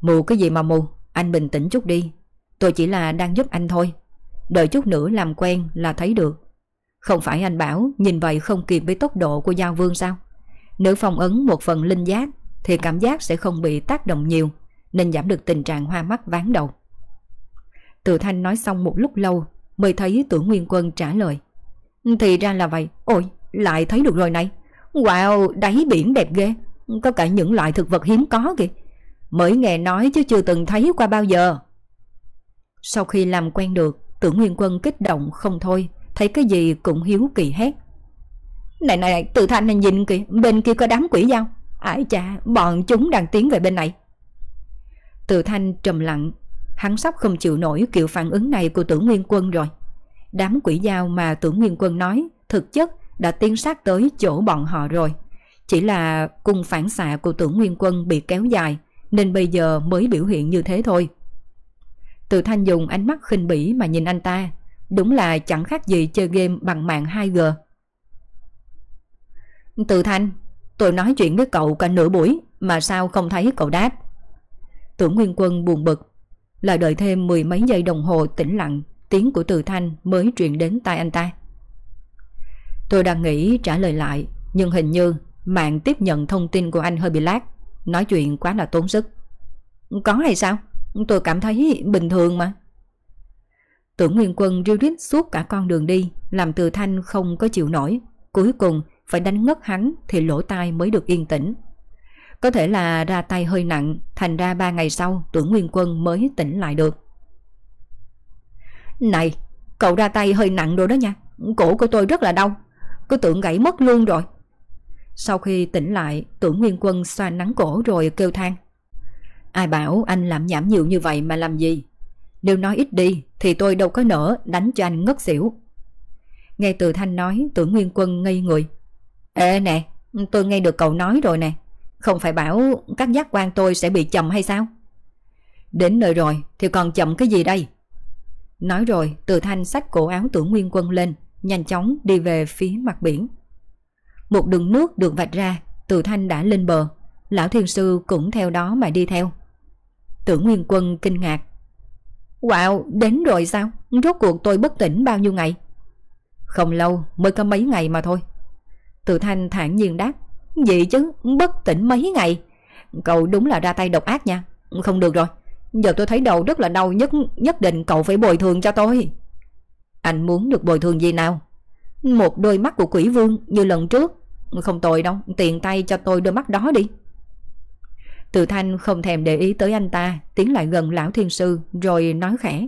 Mù cái gì mà mù? Anh bình tĩnh chút đi. Tôi chỉ là đang giúp anh thôi Đợi chút nữa làm quen là thấy được Không phải anh bảo Nhìn vậy không kịp với tốc độ của Giao Vương sao nếu phong ấn một phần linh giác thì cảm giác sẽ không bị tác động nhiều nên giảm được tình trạng hoa mắt ván đầu. Từ Thanh nói xong một lúc lâu mới thấy tưởng Nguyên Quân trả lời. Thì ra là vậy. Ôi, lại thấy được rồi này. Wow, đáy biển đẹp ghê. Có cả những loại thực vật hiếm có kìa. Mới nghe nói chứ chưa từng thấy qua bao giờ. Sau khi làm quen được, tưởng Nguyên Quân kích động không thôi, thấy cái gì cũng hiếu kỳ hết. Này này, này từ thanh này nhìn kìa Bên kia có đám quỷ dao Ải cha bọn chúng đang tiến về bên này. Từ thanh trầm lặng Hắn sắp không chịu nổi kiểu phản ứng này của tưởng nguyên quân rồi. Đám quỷ dao mà tưởng nguyên quân nói Thực chất đã tiến sát tới chỗ bọn họ rồi. Chỉ là cung phản xạ của tưởng nguyên quân bị kéo dài Nên bây giờ mới biểu hiện như thế thôi. Từ thanh dùng ánh mắt khinh bỉ mà nhìn anh ta Đúng là chẳng khác gì chơi game bằng mạng 2G từ thanh, Tôi nói chuyện với cậu cả nửa buổi mà sao không thấy cậu đáp. Tưởng Nguyên Quân buồn bực. Lại đợi thêm mười mấy giây đồng hồ tĩnh lặng, tiếng của Từ Thanh mới truyền đến tai anh ta. Tôi đang nghĩ trả lời lại, nhưng hình như mạng tiếp nhận thông tin của anh hơi bị lát. Nói chuyện quá là tốn sức. Có hay sao? Tôi cảm thấy bình thường mà. Tưởng Nguyên Quân riêu rít suốt cả con đường đi, làm Từ Thanh không có chịu nổi. Cuối cùng phải đánh ngất hắn thì lỗ tai mới được yên tĩnh. Có thể là ra tay hơi nặng, thành ra ba ngày sau tưởng Nguyên Quân mới tỉnh lại được. Này, cậu ra tay hơi nặng rồi đó nha, cổ của tôi rất là đau, cứ tưởng gãy mất luôn rồi. Sau khi tỉnh lại, tưởng Nguyên Quân xoa nắng cổ rồi kêu than. Ai bảo anh làm nhảm nhiều như vậy mà làm gì? Nếu nói ít đi thì tôi đâu có nỡ đánh cho anh ngất xỉu. Nghe từ thanh nói tưởng Nguyên Quân ngây người. Ê nè, tôi nghe được cậu nói rồi nè. Không phải bảo các giác quan tôi sẽ bị chậm hay sao? Đến nơi rồi thì còn chậm cái gì đây? Nói rồi từ thanh xách cổ áo tưởng Nguyên Quân lên, nhanh chóng đi về phía mặt biển. Một đường nước được vạch ra, từ thanh đã lên bờ. Lão thiên sư cũng theo đó mà đi theo. Tưởng Nguyên Quân kinh ngạc. Wow, đến rồi sao? Rốt cuộc tôi bất tỉnh bao nhiêu ngày? Không lâu, mới có mấy ngày mà thôi. Từ thanh thản nhiên đáp. vậy chứ, bất tỉnh mấy ngày. Cậu đúng là ra tay độc ác nha. Không được rồi, giờ tôi thấy đầu rất là đau nhất nhất định cậu phải bồi thường cho tôi. Anh muốn được bồi thường gì nào? Một đôi mắt của quỷ vương như lần trước. Không tội đâu, tiền tay cho tôi đôi mắt đó đi. Từ thanh không thèm để ý tới anh ta, tiến lại gần lão thiên sư rồi nói khẽ.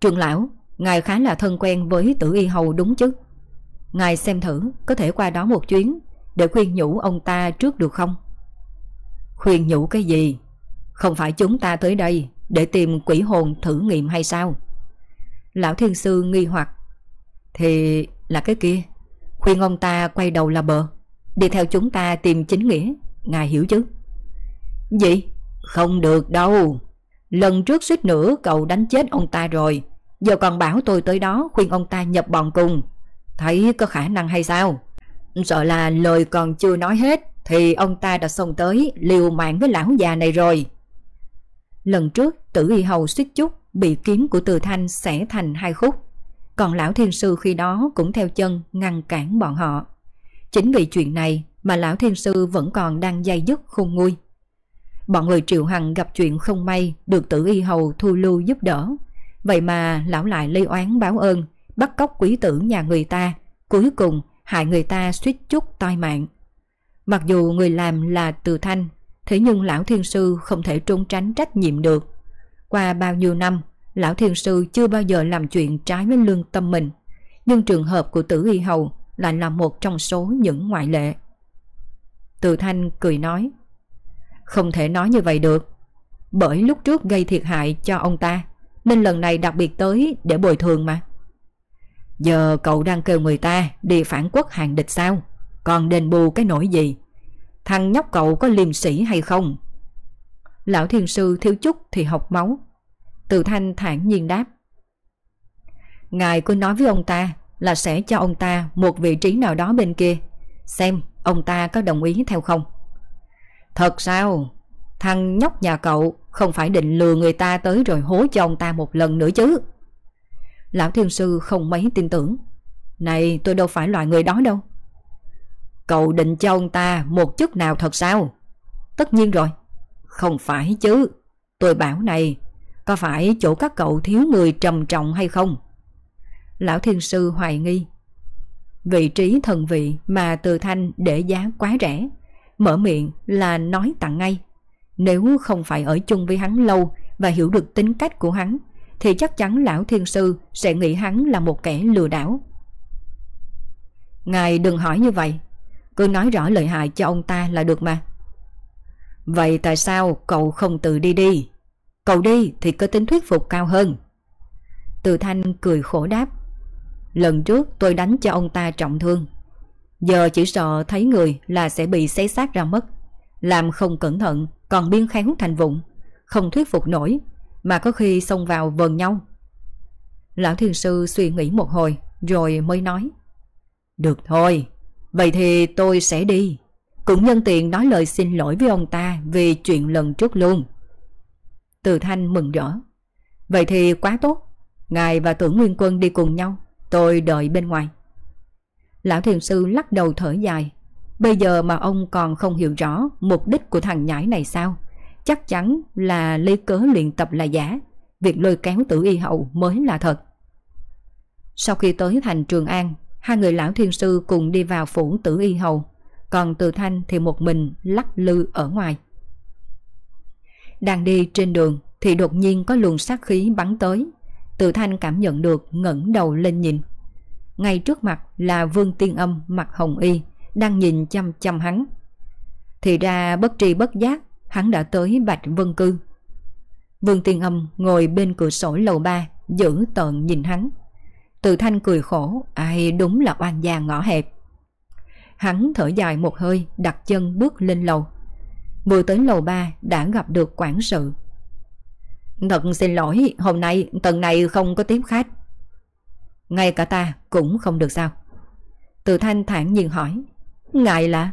Trường lão, ngài khá là thân quen với tử y hầu đúng chứ? Ngài xem thử có thể qua đó một chuyến để khuyên nhủ ông ta trước được không? Khuyên nhủ cái gì? Không phải chúng ta tới đây để tìm quỷ hồn thử nghiệm hay sao? Lão thiên sư nghi hoặc. Thì là cái kia. Khuyên ông ta quay đầu là bờ. Đi theo chúng ta tìm chính nghĩa. Ngài hiểu chứ? Gì? Không được đâu. Lần trước suýt nữa cậu đánh chết ông ta rồi. Giờ còn bảo tôi tới đó khuyên ông ta nhập bọn cùng. Thấy có khả năng hay sao? Sợ là lời còn chưa nói hết thì ông ta đã xông tới liều mạng với lão già này rồi. Lần trước, tử y hầu suýt chút bị kiếm của từ thanh xẻ thành hai khúc. Còn lão thiên sư khi đó cũng theo chân ngăn cản bọn họ. Chính vì chuyện này mà lão thiên sư vẫn còn đang dây dứt khôn nguôi. Bọn người triệu hằng gặp chuyện không may được tử y hầu thu lưu giúp đỡ. Vậy mà lão lại lây oán báo ơn, bắt cóc quý tử nhà người ta, cuối cùng hại người ta suýt chút tai mạng. Mặc dù người làm là từ thanh, thế nhưng lão thiên sư không thể trốn tránh trách nhiệm được. Qua bao nhiêu năm, lão thiên sư chưa bao giờ làm chuyện trái với lương tâm mình. Nhưng trường hợp của tử y hầu lại là một trong số những ngoại lệ. Từ thanh cười nói, Không thể nói như vậy được. Bởi lúc trước gây thiệt hại cho ông ta, Nên lần này đặc biệt tới để bồi thường mà. Giờ cậu đang kêu người ta đi phản quốc hàng địch sao? Còn đền bù cái nỗi gì? Thằng nhóc cậu có liêm sĩ hay không? Lão thiên sư thiếu chút thì học máu. Từ thanh thản nhiên đáp, Ngài cứ nói với ông ta là sẽ cho ông ta một vị trí nào đó bên kia. Xem ông ta có đồng ý theo không? Thật sao? Thằng nhóc nhà cậu không phải định lừa người ta tới rồi hố cho ông ta một lần nữa chứ? Lão thiên sư không mấy tin tưởng. Này, tôi đâu phải loại người đó đâu. Cậu định cho ông ta một chức nào thật sao? Tất nhiên rồi. Không phải chứ. Tôi bảo này, Có phải chỗ các cậu thiếu người trầm trọng hay không? Lão thiên sư hoài nghi. Vị trí thần vị mà từ thanh để giá quá rẻ. Mở miệng là nói tặng ngay. Nếu không phải ở chung với hắn lâu Và hiểu được tính cách của hắn, Thì chắc chắn lão thiên sư sẽ nghĩ hắn là một kẻ lừa đảo. Ngài đừng hỏi như vậy. Cứ nói rõ lợi hại cho ông ta là được mà. Vậy tại sao cậu không tự đi đi? Cậu đi thì có tính thuyết phục cao hơn. Từ thanh cười khổ đáp. Lần trước tôi đánh cho ông ta trọng thương Giờ chỉ sợ thấy người là sẽ bị xé xác ra mất Làm không cẩn thận, còn biên khéo thành vụng Không thuyết phục nổi, Mà có khi xông vào vần nhau Lão thiền sư suy nghĩ một hồi, Rồi mới nói Được thôi, Vậy thì tôi sẽ đi. Cũng nhân tiện nói lời xin lỗi với ông ta vì chuyện lần trước luôn. Từ Thanh mừng rỡ. Vậy thì quá tốt. Ngài và tưởng Nguyên Quân đi cùng nhau. Tôi đợi bên ngoài. Lão thiền sư lắc đầu thở dài. Bây giờ mà ông còn không hiểu rõ mục đích của thằng nhãi này sao? Chắc chắn là lấy cớ luyện tập là giả. Việc lôi kéo tử y hậu mới là thật. Sau khi tới thành Trường An, hai người lão thiên sư cùng đi vào phủ tử y hầu, còn từ thanh thì một mình lắc lư ở ngoài. Đang đi trên đường thì đột nhiên có luồng sát khí bắn tới. Từ thanh cảm nhận được ngẩng đầu lên nhìn. Ngay trước mặt là Vương Tiên Âm mặt hồng y, đang nhìn chăm chăm hắn. Thì ra bất tri bất giác, hắn đã tới Bạch Vân Cư. Vương Tiên Âm ngồi bên cửa sổ lầu ba, giữ tợn nhìn hắn. Từ thanh cười khổ, ai đúng là oan gia ngõ hẹp. Hắn thở dài một hơi, đặt chân bước lên lầu. Vừa tới lầu ba đã gặp được quản sự. Thật xin lỗi, hôm nay tầng này không có tiếp khách. Ngay cả ta cũng không được sao. Từ thanh thản nhiên hỏi. ngại là?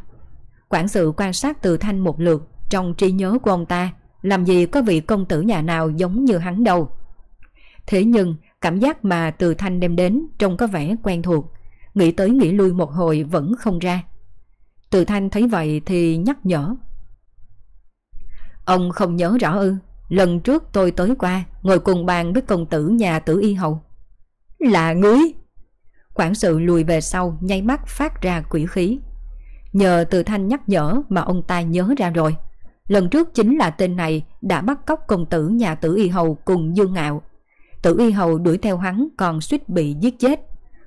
Quản sự quan sát từ thanh một lượt trong trí nhớ của ông ta. Làm gì có vị công tử nhà nào giống như hắn đâu. Thế nhưng Cảm giác mà từ thanh đem đến trông có vẻ quen thuộc, nghĩ tới nghĩ lui một hồi vẫn không ra. Từ thanh thấy vậy thì nhắc nhở. Ông không nhớ rõ ư, lần trước tôi tới qua, ngồi cùng bàn với công tử nhà tử y hầu. Là ngươi! Quản sự lùi về sau nháy mắt phát ra quỷ khí. Nhờ từ thanh nhắc nhở mà ông ta nhớ ra rồi. Lần trước chính là tên này đã bắt cóc công tử nhà tử y hầu cùng Dương Ngạo Tử y hầu đuổi theo hắn còn suýt bị giết chết.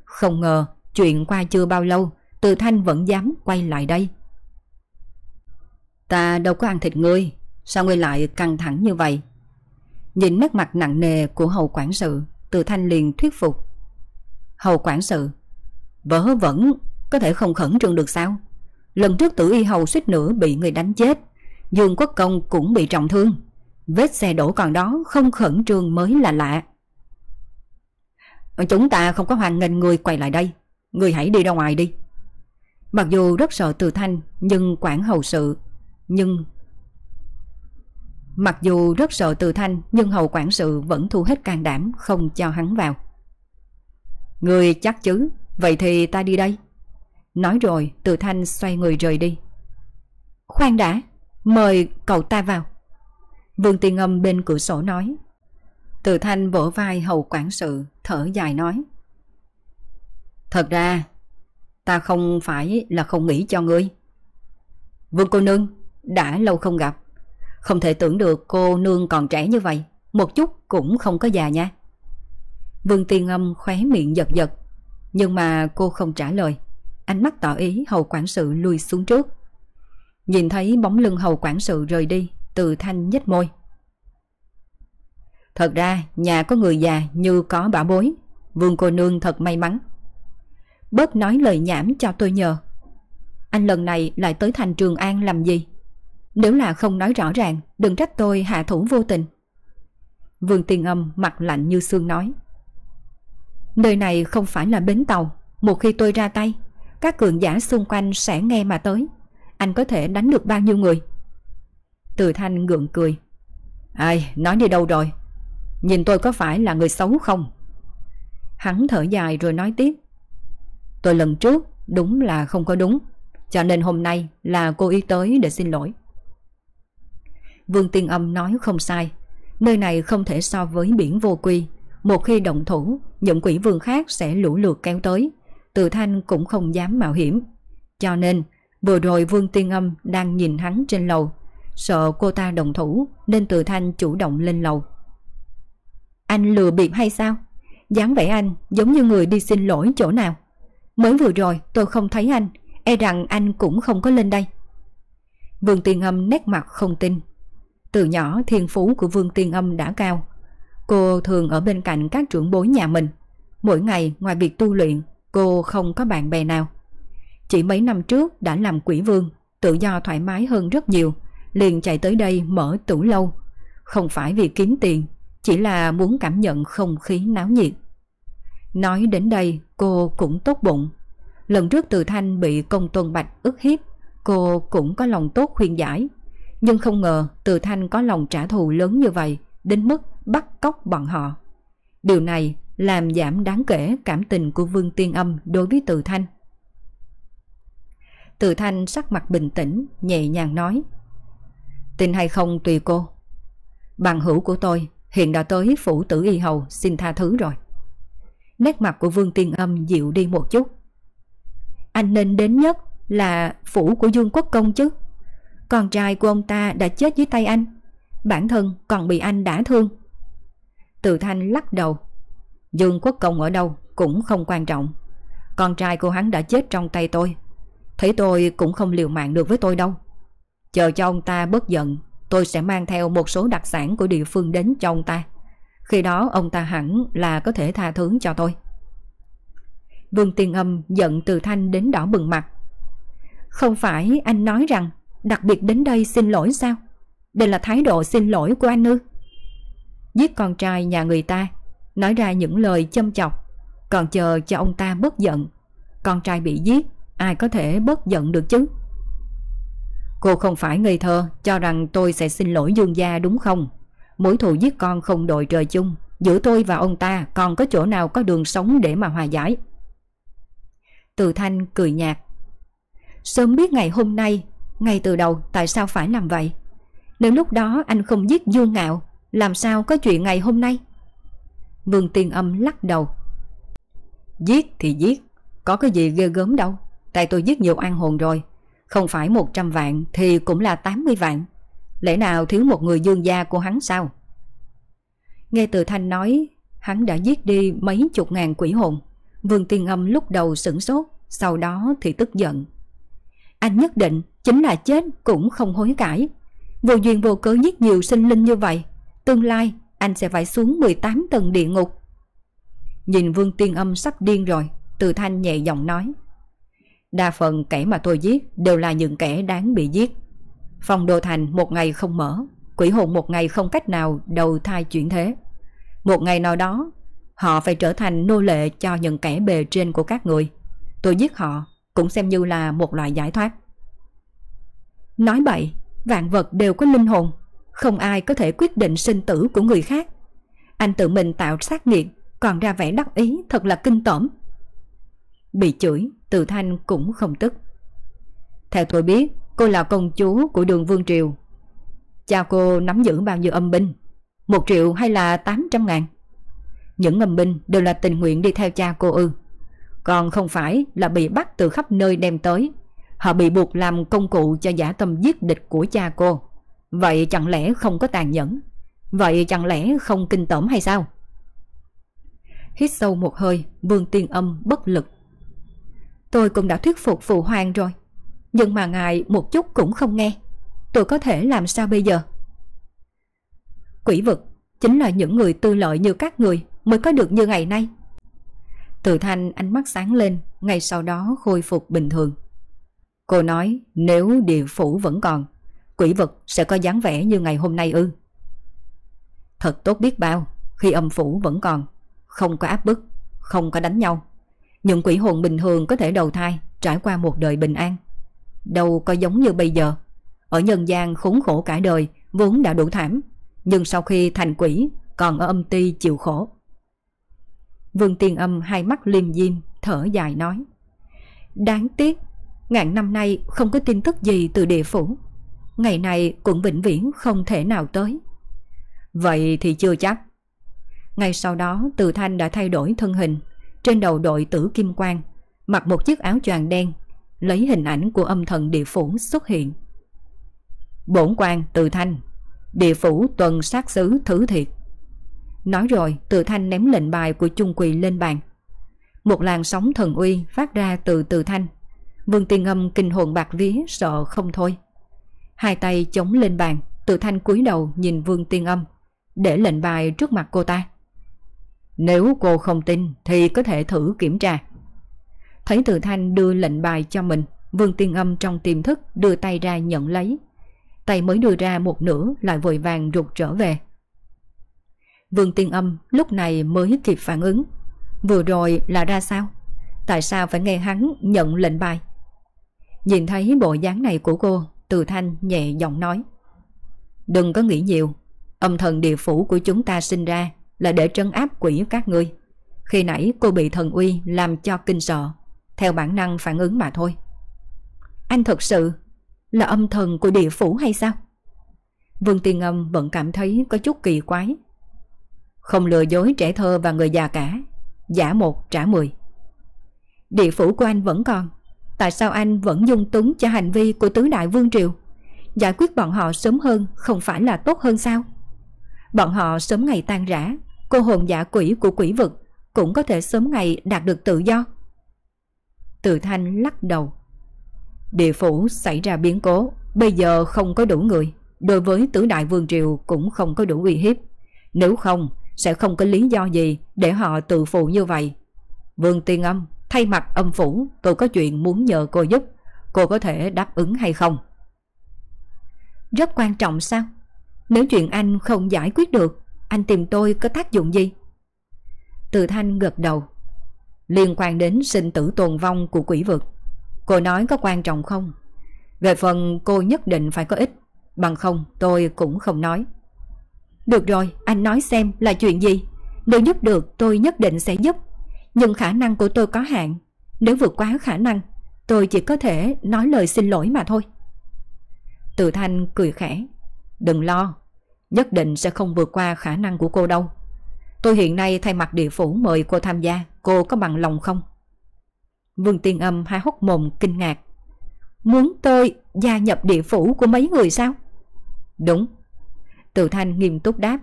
Không ngờ, chuyện qua chưa bao lâu, Từ Thanh vẫn dám quay lại đây. Ta đâu có ăn thịt ngươi, sao ngươi lại căng thẳng như vậy? Nhìn nét mặt nặng nề của hầu quản sự, Từ Thanh liền thuyết phục. Hầu quản sự, vỡ vẫn có thể không khẩn trương được sao? Lần trước tử y hầu suýt nữa bị người đánh chết, Dương Quốc Công cũng bị trọng thương. Vết xe đổ còn đó không khẩn trương mới là lạ. Chúng ta không có hoàn nghênh người quay lại đây Người hãy đi ra ngoài đi Mặc dù rất sợ từ thanh Nhưng quản hầu sự Nhưng Mặc dù rất sợ từ thanh Nhưng hầu quản sự vẫn thu hết can đảm Không cho hắn vào Người chắc chứ Vậy thì ta đi đây Nói rồi từ thanh xoay người rời đi Khoan đã Mời cậu ta vào Vương Tiên Âm bên cửa sổ nói từ thanh vỗ vai hầu quản sự, thở dài nói. Thật ra, ta không phải là không nghĩ cho ngươi. Vương cô nương, đã lâu không gặp. Không thể tưởng được cô nương còn trẻ như vậy, một chút cũng không có già nha. Vương tiên âm khóe miệng giật giật, nhưng mà cô không trả lời. Ánh mắt tỏ ý hầu quản sự lùi xuống trước. Nhìn thấy bóng lưng hầu quản sự rời đi, từ thanh nhếch môi. Thật ra nhà có người già như có bảo bối Vương cô nương thật may mắn Bớt nói lời nhảm cho tôi nhờ Anh lần này lại tới thành Trường An làm gì nếu là không nói rõ ràng, Đừng trách tôi hạ thủ vô tình Vương Tiên Âm mặt lạnh như xương nói Nơi này không phải là bến tàu, Một khi tôi ra tay, Các cường giả xung quanh sẽ nghe mà tới Anh có thể đánh được bao nhiêu người Từ thanh gượng cười Ai, nói đi đâu rồi Nhìn tôi có phải là người xấu không? Hắn thở dài rồi nói tiếp. Tôi lần trước đúng là không có đúng. Cho nên hôm nay là cô ý tới để xin lỗi. Vương Tiên Âm nói không sai. Nơi này không thể so với biển vô quy. Một khi động thủ, những quỷ vương khác sẽ lũ lượt kéo tới. Từ thanh cũng không dám mạo hiểm. Cho nên, vừa rồi Vương Tiên Âm đang nhìn hắn trên lầu. Sợ cô ta đồng thủ nên từ thanh chủ động lên lầu. Anh lừa bịp hay sao? dáng vẻ anh giống như người đi xin lỗi chỗ nào. Mới vừa rồi tôi không thấy anh, e rằng anh cũng không có lên đây. Vương Tiên Âm nét mặt không tin. Từ nhỏ thiên phú của Vương Tiên Âm đã cao. Cô thường ở bên cạnh các trưởng bối nhà mình. Mỗi ngày ngoài việc tu luyện, cô không có bạn bè nào. Chỉ mấy năm trước đã làm quỷ vương, tự do thoải mái hơn rất nhiều, liền chạy tới đây mở tủ lâu. Không phải vì kiếm tiền chỉ là muốn cảm nhận không khí náo nhiệt. Nói đến đây cô cũng tốt bụng. Lần trước từ thanh bị công tuần bạch ức hiếp, cô cũng có lòng tốt khuyên giải. Nhưng không ngờ từ thanh có lòng trả thù lớn như vậy, đến mức bắt cóc bọn họ. Điều này làm giảm đáng kể cảm tình của Vương Tiên Âm đối với Từ Thanh. Từ Thanh sắc mặt bình tĩnh, nhẹ nhàng nói Tin hay không tùy cô. Bằng hữu của tôi hiện đã tới phủ tử y hầu xin tha thứ rồi. Nét mặt của Vương Tiên Âm dịu đi một chút. Anh nên đến nhất là phủ của Dương Quốc Công chứ. Con trai của ông ta đã chết dưới tay anh. Bản thân còn bị anh đã thương. Từ Thanh lắc đầu. Dương Quốc Công ở đâu cũng không quan trọng. Con trai của hắn đã chết trong tay tôi. Thấy tôi cũng không liều mạng được với tôi đâu. Chờ cho ông ta bớt giận, tôi sẽ mang theo một số đặc sản của địa phương đến cho ông ta. Khi đó ông ta hẳn là có thể tha thứ cho tôi. Vương Tiên Âm giận từ thanh đến đỏ bừng mặt. Không phải anh nói rằng đặc biệt đến đây xin lỗi sao? Đây là thái độ xin lỗi của anh ư? Giết con trai nhà người ta, nói ra những lời châm chọc, còn chờ cho ông ta bớt giận. Con trai bị giết, ai có thể bớt giận được chứ? Cô không phải ngây thơ cho rằng tôi sẽ xin lỗi Dương Gia đúng không? Mối thù giết con không đội trời chung, giữa tôi và ông ta còn có chỗ nào có đường sống để mà hòa giải. Từ Thanh cười nhạt. Sớm biết ngày hôm nay, ngay từ đầu tại sao phải làm vậy? Nếu lúc đó anh không giết Dương Ngạo, làm sao có chuyện ngày hôm nay? Vương Tiên Âm lắc đầu. Giết thì giết, có cái gì ghê gớm đâu. Tại tôi giết nhiều an hồn rồi, không phải 100 vạn thì cũng là 80 vạn. Lẽ nào thiếu một người dương gia của hắn sao? Nghe từ thanh nói, hắn đã giết đi mấy chục ngàn quỷ hồn. Vương Tiên Âm lúc đầu sửng sốt, sau đó thì tức giận. Anh nhất định chính là chết cũng không hối cải. Vô duyên vô cớ giết nhiều sinh linh như vậy. Tương lai anh sẽ phải xuống 18 tầng địa ngục. Nhìn Vương Tiên Âm sắp điên rồi, từ thanh nhẹ giọng nói. Đa phần kẻ mà tôi giết đều là những kẻ đáng bị giết. Phòng đồ thành một ngày không mở, quỷ hồn một ngày không cách nào đầu thai chuyển thế. Một ngày nào đó, họ phải trở thành nô lệ cho những kẻ bề trên của các người. Tôi giết họ cũng xem như là một loại giải thoát. Nói bậy, vạn vật đều có linh hồn, không ai có thể quyết định sinh tử của người khác. Anh tự mình tạo sát nghiệt, còn ra vẻ đắc ý thật là kinh tởm. Bị chửi, từ thanh cũng không tức. Theo tôi biết, cô là công chúa của đường Vương Triều. Cha cô nắm giữ bao nhiêu âm binh? Một triệu hay là tám trăm ngàn? Những âm binh đều là tình nguyện đi theo cha cô ư. Còn không phải là bị bắt từ khắp nơi đem tới. Họ bị buộc làm công cụ cho giả tâm giết địch của cha cô. Vậy chẳng lẽ không có tàn nhẫn? Vậy chẳng lẽ không kinh tởm hay sao? Hít sâu một hơi, Vương Tiên Âm bất lực Tôi cũng đã thuyết phục phụ hoàng rồi Nhưng mà ngài một chút cũng không nghe Tôi có thể làm sao bây giờ Quỷ vực Chính là những người tư lợi như các người Mới có được như ngày nay từ thanh ánh mắt sáng lên, Ngay sau đó khôi phục bình thường. Cô nói, nếu địa phủ vẫn còn, Quỷ vật sẽ có dáng vẻ như ngày hôm nay ư? Thật tốt biết bao, Khi âm phủ vẫn còn, Không có áp bức, Không có đánh nhau, những quỷ hồn bình thường có thể đầu thai, Trải qua một đời bình an. Đâu có giống như bây giờ, Ở nhân gian khốn khổ cả đời, Vốn đã đủ thảm, Nhưng sau khi thành quỷ, Còn ở âm ti chịu khổ. Vương Tiên Âm hai mắt liềm diêm Thở dài nói. Đáng tiếc Ngàn năm nay không có tin tức gì từ địa phủ. Ngày này cũng vĩnh viễn không thể nào tới. Vậy thì chưa chắc. Ngay sau đó Từ Thanh đã thay đổi thân hình. Trên đầu đội tử kim quang, mặc một chiếc áo choàng đen, lấy hình ảnh của âm thần địa phủ xuất hiện. Bổn quan từ thanh, địa phủ tuần sát xứ thứ thiệt. Nói rồi từ thanh ném lệnh bài của trung quỳ lên bàn. Một làn sóng thần uy phát ra từ từ thanh. Vương tiên âm kinh hồn bạc vía sợ không thôi. Hai tay chống lên bàn, từ thanh cúi đầu nhìn vương tiên âm, để lệnh bài trước mặt cô ta. Nếu cô không tin thì có thể thử kiểm tra. Thấy Từ Thanh đưa lệnh bài cho mình, Vương Tiên Âm trong tiềm thức đưa tay ra nhận lấy. Tay mới đưa ra một nửa lại vội vàng rụt trở về. Vương Tiên Âm lúc này mới kịp phản ứng. Vừa rồi là ra sao? Tại sao phải nghe hắn nhận lệnh bài? Nhìn thấy bộ dáng này của cô, Từ Thanh nhẹ giọng nói. Đừng có nghĩ nhiều. Âm thần địa phủ của chúng ta sinh ra Là để trấn áp quỷ các ngươi. Khi nãy cô bị thần uy làm cho kinh sợ, Theo bản năng phản ứng mà thôi. Anh thật sự Là âm thần của địa phủ hay sao? Vương Tiên Âm vẫn cảm thấy có chút kỳ quái. Không lừa dối trẻ thơ và người già cả. Giả một, trả mười. Địa phủ của anh vẫn còn. Tại sao anh vẫn dung túng cho hành vi của tứ đại vương triều? Giải quyết bọn họ sớm hơn Không phải là tốt hơn sao? Bọn họ sớm ngày tan rã, Cô hồn giả quỷ của quỷ vực Cũng có thể sớm ngày đạt được tự do. Từ thanh lắc đầu. Địa phủ xảy ra biến cố, Bây giờ không có đủ người, Đối với tứ đại vương triều cũng không có đủ uy hiếp. Nếu không sẽ không có lý do gì Để họ tự phụ như vậy. Vương Tiên Âm Thay mặt âm phủ, tôi có chuyện muốn nhờ cô giúp. Cô có thể đáp ứng hay không? Rất quan trọng sao? Nếu chuyện anh không giải quyết được, Anh tìm tôi có tác dụng gì? Từ thanh gật đầu. Liên quan đến sinh tử tồn vong của quỷ vực, Cô nói có quan trọng không? Về phần cô nhất định phải có ích, Bằng không tôi cũng không nói. Được rồi anh nói xem là chuyện gì Nếu giúp được tôi nhất định sẽ giúp nhưng khả năng của tôi có hạn. Nếu vượt quá khả năng, tôi chỉ có thể nói lời xin lỗi mà thôi. Từ thanh cười khẽ. Đừng lo, nhất định sẽ không vượt qua khả năng của cô đâu. Tôi hiện nay thay mặt địa phủ mời cô tham gia, cô có bằng lòng không? Vương Tiên Âm hai hốc mồm kinh ngạc. Muốn tôi gia nhập địa phủ của mấy người sao? Đúng. Từ Thanh nghiêm túc đáp.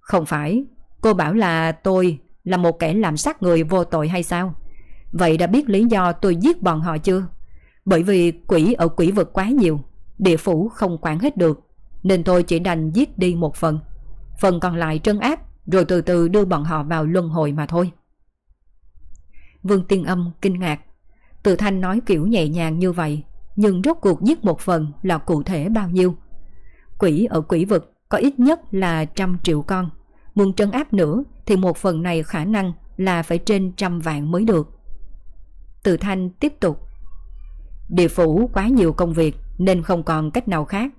Không phải, cô bảo là tôi là một kẻ làm sát người vô tội hay sao? Vậy đã biết lý do tôi giết bọn họ chưa? Bởi vì quỷ ở quỷ vực quá nhiều, địa phủ không quản hết được, nên tôi chỉ đành giết đi một phần. Phần còn lại trân áp, rồi từ từ đưa bọn họ vào luân hồi mà thôi. Vương Tiên Âm kinh ngạc. Từ Thanh nói kiểu nhẹ nhàng như vậy, nhưng rốt cuộc giết một phần là cụ thể bao nhiêu? Quỷ ở quỷ vực có ít nhất là trăm triệu con. Muốn trấn áp nữa, thì một phần này khả năng là phải trên trăm vạn mới được. Từ Thanh tiếp tục. Địa phủ quá nhiều công việc, nên không còn cách nào khác.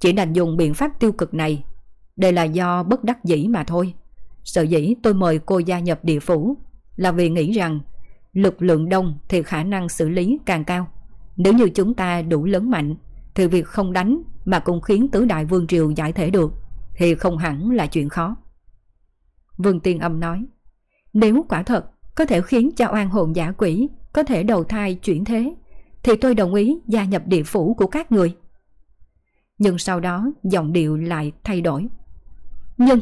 Chỉ đành dùng biện pháp tiêu cực này. Đây là do bất đắc dĩ mà thôi. Sợ dĩ tôi mời cô gia nhập địa phủ, là vì nghĩ rằng lực lượng đông thì khả năng xử lý càng cao. Nếu như chúng ta đủ lớn mạnh thì việc không đánh mà cũng khiến tứ đại vương triều giải thể được thì không hẳn là chuyện khó. Vương Tiên Âm nói, Nếu quả thật có thể khiến cho oan hồn giả quỷ có thể đầu thai chuyển thế, thì tôi đồng ý gia nhập địa phủ của các người. Nhưng sau đó giọng điệu lại thay đổi. Nhưng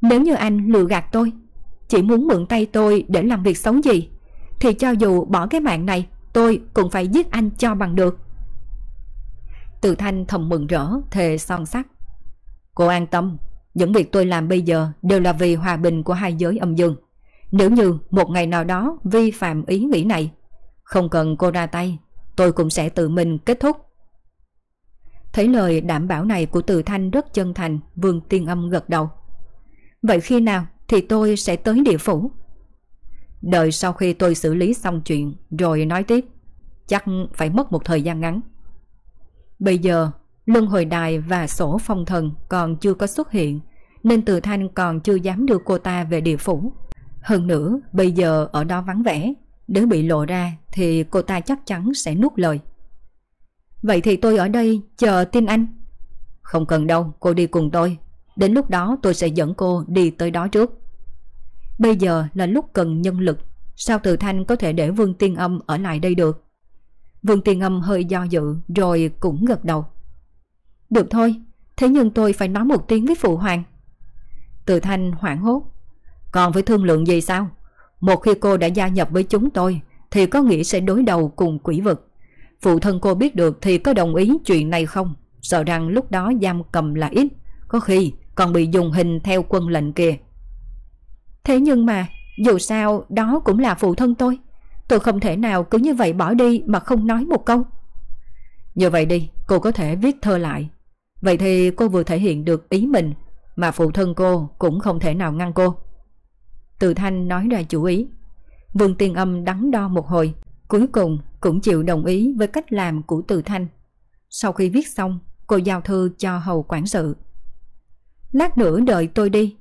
nếu như anh lừa gạt tôi, chỉ muốn mượn tay tôi để làm việc xấu gì, thì cho dù bỏ cái mạng này, tôi cũng phải giết anh cho bằng được. Từ thanh thầm mừng rỡ thề son sắt. Cô an tâm những việc tôi làm bây giờ đều là vì hòa bình của hai giới âm dương. Nếu như một ngày nào đó vi phạm ý nghĩ này, không cần cô ra tay, tôi cũng sẽ tự mình kết thúc. Thấy lời đảm bảo này của Từ Thanh rất chân thành, Vương Tiên Âm gật đầu. Vậy khi nào thì tôi sẽ tới địa phủ? Đợi sau khi tôi xử lý xong chuyện rồi nói tiếp. Chắc phải mất một thời gian ngắn. Bây giờ Luân hồi đài và sổ phong thần còn chưa có xuất hiện nên Từ Thanh còn chưa dám đưa cô ta về địa phủ. Hơn nữa, bây giờ ở đó vắng vẻ, nếu bị lộ ra thì cô ta chắc chắn sẽ nuốt lời. Vậy thì tôi ở đây chờ tin anh. Không cần đâu, cô đi cùng tôi. Đến lúc đó tôi sẽ dẫn cô đi tới đó trước. Bây giờ là lúc cần nhân lực, sao Từ Thanh có thể để Vương Tiên Âm ở lại đây được? Vương Tiên Âm hơi do dự rồi cũng gật đầu. Được thôi, thế nhưng tôi phải nói một tiếng với Phụ Hoàng. Từ Thanh hoảng hốt. Còn phải thương lượng gì sao? Một khi cô đã gia nhập với chúng tôi thì có nghĩa sẽ đối đầu cùng quỷ vực. Phụ thân cô biết được thì có đồng ý chuyện này không? Sợ rằng lúc đó giam cầm là ít, có khi còn bị dùng hình theo quân lệnh kìa. Thế nhưng mà, dù sao đó cũng là phụ thân tôi. Tôi không thể nào cứ như vậy bỏ đi mà không nói một câu. Như vậy đi, cô có thể viết thơ lại Vậy thì cô vừa thể hiện được ý mình Mà phụ thân cô cũng không thể nào ngăn cô Từ Thanh nói ra chủ ý Vương Tiên Âm đắn đo một hồi, cuối cùng cũng chịu đồng ý với cách làm của Từ Thanh. Sau khi viết xong, cô giao thư cho hầu quản sự. Lát nữa đợi tôi đi.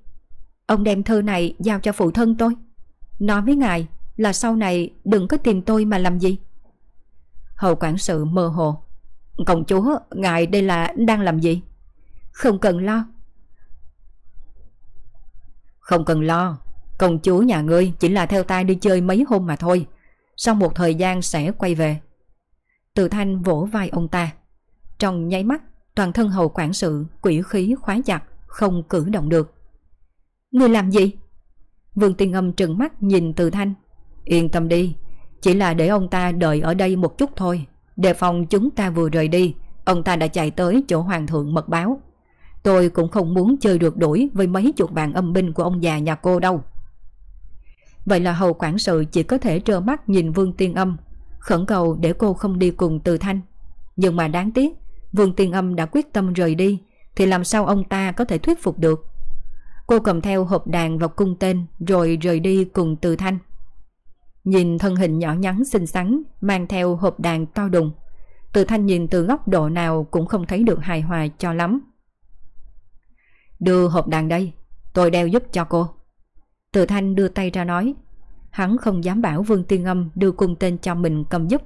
Ông đem thư này giao cho phụ thân tôi. Nói với ngài là sau này đừng có tìm tôi mà làm gì. Hầu quản sự mơ hồ. Công chúa, ngài đây là đang làm gì? Không cần lo. Không cần lo, công chúa nhà ngươi chỉ là theo tay đi chơi mấy hôm mà thôi. Sau một thời gian sẽ quay về. Từ thanh vỗ vai ông ta. Trong nháy mắt, toàn thân hầu quản sự quỷ khí khóa chặt, không cử động được. Ngươi làm gì? Vương Tiên Âm trừng mắt nhìn Từ Thanh. Yên tâm đi, chỉ là để ông ta đợi ở đây một chút thôi. Đề phòng chúng ta vừa rời đi, ông ta đã chạy tới chỗ hoàng thượng mật báo. Tôi cũng không muốn chơi được đuổi với mấy chục vạn âm binh của ông già nhà cô đâu. Vậy là hầu quản sự chỉ có thể trơ mắt nhìn Vương Tiên Âm, khẩn cầu để cô không đi cùng Từ Thanh. Nhưng mà đáng tiếc, Vương Tiên Âm đã quyết tâm rời đi, thì làm sao ông ta có thể thuyết phục được. Cô cầm theo hộp đàn và cung tên rồi rời đi cùng Từ Thanh. Nhìn thân hình nhỏ nhắn xinh xắn mang theo hộp đàn to đùng. Từ Thanh nhìn từ góc độ nào cũng không thấy được hài hòa cho lắm. Đưa hộp đàn đây, tôi đeo giúp cho cô. Từ Thanh đưa tay ra nói. Hắn không dám bảo Vương Tiên Âm đưa cung tên cho mình cầm giúp.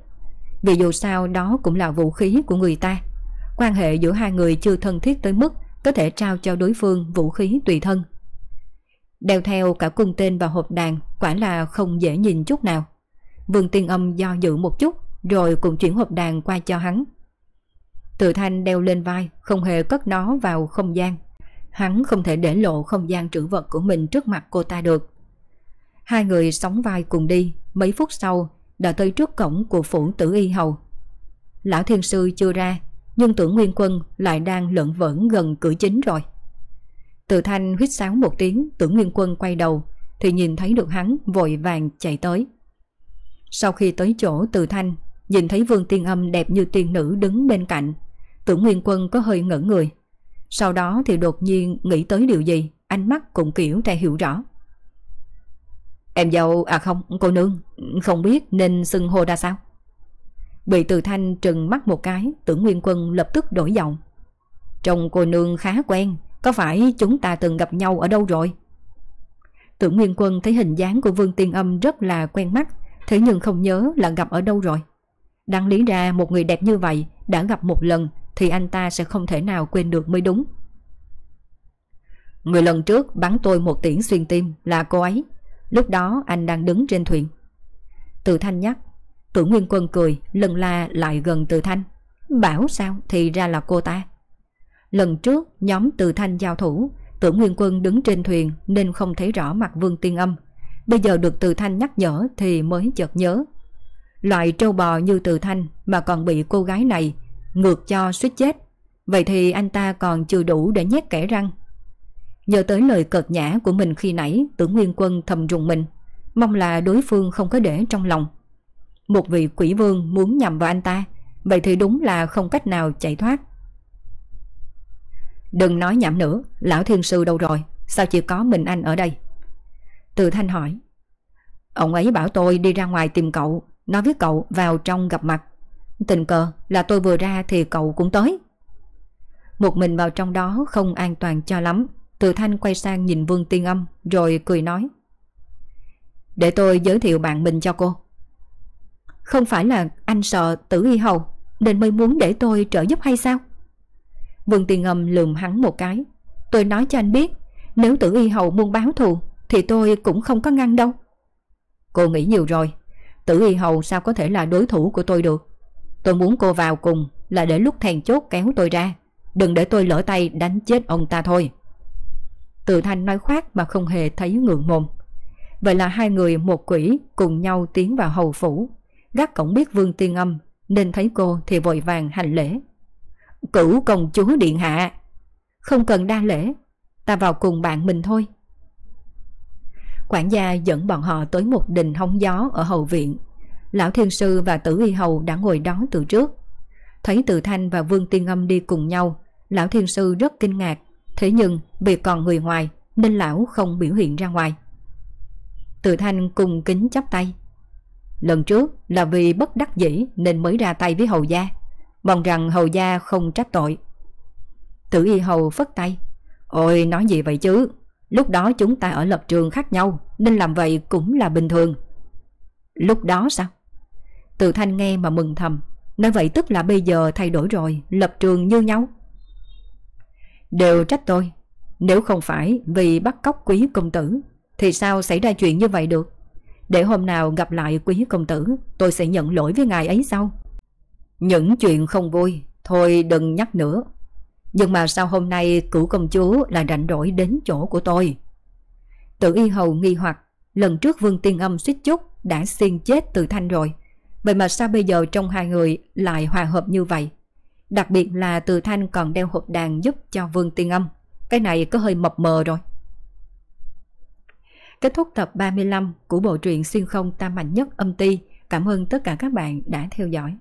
Vì dù sao đó cũng là vũ khí của người ta. Quan hệ giữa hai người chưa thân thiết tới mức có thể trao cho đối phương vũ khí tùy thân. Đeo theo cả cung tên và hộp đàn quả là không dễ nhìn chút nào. Vương Tiên Âm do dự một chút rồi cũng chuyển hộp đàn qua cho hắn. Tự thanh đeo lên vai, không hề cất nó vào không gian. Hắn không thể để lộ không gian trữ vật của mình trước mặt cô ta được. Hai người sóng vai cùng đi, mấy phút sau đã tới trước cổng của phủ tử y hầu. Lão thiên sư chưa ra, nhưng tưởng nguyên quân lại đang lợn vẫn gần cửa chính rồi. Từ thanh huyết sáo một tiếng, tưởng nguyên quân quay đầu, thì nhìn thấy được hắn vội vàng chạy tới. Sau khi tới chỗ từ thanh, nhìn thấy vương tiên âm đẹp như tiên nữ đứng bên cạnh, tưởng nguyên quân có hơi ngẩn người. Sau đó thì đột nhiên nghĩ tới điều gì, ánh mắt cũng kiểu ta hiểu rõ. Em dâu à không, cô nương, không biết nên xưng hô ra sao. Bị từ thanh trừng mắt một cái, tưởng nguyên quân lập tức đổi giọng. Trông cô nương khá quen có phải chúng ta từng gặp nhau ở đâu rồi? Tưởng Nguyên Quân thấy hình dáng của Vương Tiên Âm rất là quen mắt, thế nhưng không nhớ là gặp ở đâu rồi. Đáng lý ra một người đẹp như vậy đã gặp một lần thì anh ta sẽ không thể nào quên được mới đúng. Người lần trước bắn tôi một tiễn xuyên tim là cô ấy. Lúc đó anh đang đứng trên thuyền. Từ Thanh nhắc. Tưởng Nguyên Quân cười, lần la lại gần Từ Thanh. Bảo sao thì ra là cô ta. Lần trước, nhóm từ thanh giao thủ, Tưởng Nguyên Quân đứng trên thuyền Nên không thấy rõ mặt Vương Tiên Âm. Bây giờ được từ thanh nhắc nhở Thì mới chợt nhớ. Loại trâu bò như từ thanh Mà còn bị cô gái này Ngược cho suýt chết. Vậy thì anh ta còn chưa đủ để nhét kẻ răng. Nhớ tới lời cợt nhã của mình khi nãy, Tưởng Nguyên Quân thầm rùng mình. Mong là đối phương không có để trong lòng. Một vị quỷ vương muốn nhầm vào anh ta, Vậy thì đúng là không cách nào chạy thoát. Đừng nói nhảm nữa, lão thiên sư đâu rồi, sao chỉ có mình anh ở đây? Từ thanh hỏi. Ông ấy bảo tôi đi ra ngoài tìm cậu, nói với cậu vào trong gặp mặt. Tình cờ là tôi vừa ra thì cậu cũng tới. Một mình vào trong đó không an toàn cho lắm. Từ thanh quay sang nhìn Vương Tiên Âm rồi cười nói. Để tôi giới thiệu bạn mình cho cô. Không phải là anh sợ tử y hầu nên mới muốn để tôi trợ giúp hay sao? Vương Tiên Âm lườm hắn một cái. Tôi nói cho anh biết, nếu tử y hầu muốn báo thù, thì tôi cũng không có ngăn đâu. Cô nghĩ nhiều rồi, tử y hầu sao có thể là đối thủ của tôi được. Tôi muốn cô vào cùng là để lúc thèn chốt kéo tôi ra. Đừng để tôi lỡ tay đánh chết ông ta thôi. Từ thanh nói khoác mà không hề thấy ngượng mồm. Vậy là hai người một quỷ cùng nhau tiến vào hầu phủ. Gác cổng biết Vương Tiên Âm nên thấy cô thì vội vàng hành lễ. Cửu công chúa điện hạ. Không cần đa lễ, Ta vào cùng bạn mình thôi. Quản gia dẫn bọn họ tới một đình hóng gió ở hậu viện. Lão Thiên Sư và Tử Y Hầu đã ngồi đó từ trước. Thấy Từ Thanh và Vương Tiên Âm đi cùng nhau, Lão Thiên Sư rất kinh ngạc. Thế nhưng, vì còn người ngoài, Nên lão không biểu hiện ra ngoài. Từ Thanh cùng kính chắp tay. Lần trước là vì bất đắc dĩ nên mới ra tay với hầu gia. Mong rằng hầu gia không trách tội. Tử y hầu phất tay. Ôi nói gì vậy chứ? Lúc đó chúng ta ở lập trường khác nhau nên làm vậy cũng là bình thường. Lúc đó sao? Từ thanh nghe mà mừng thầm. Nói vậy tức là bây giờ thay đổi rồi, lập trường như nhau. Đều trách tôi. Nếu không phải vì bắt cóc quý công tử, thì sao xảy ra chuyện như vậy được? Để hôm nào gặp lại quý công tử, tôi sẽ nhận lỗi với ngài ấy sau. Những chuyện không vui, thôi đừng nhắc nữa. Nhưng mà sao hôm nay cửu công chúa lại rảnh rỗi đến chỗ của tôi? Tự y hầu nghi hoặc, lần trước vương tiên âm suýt chút đã xiên chết từ thanh rồi. Vậy mà sao bây giờ trong hai người lại hòa hợp như vậy? Đặc biệt là từ thanh còn đeo hộp đàn giúp cho vương tiên âm. Cái này có hơi mập mờ rồi. Kết thúc tập 35 của bộ truyện xuyên không tam mạnh nhất âm ti. Cảm ơn tất cả các bạn đã theo dõi.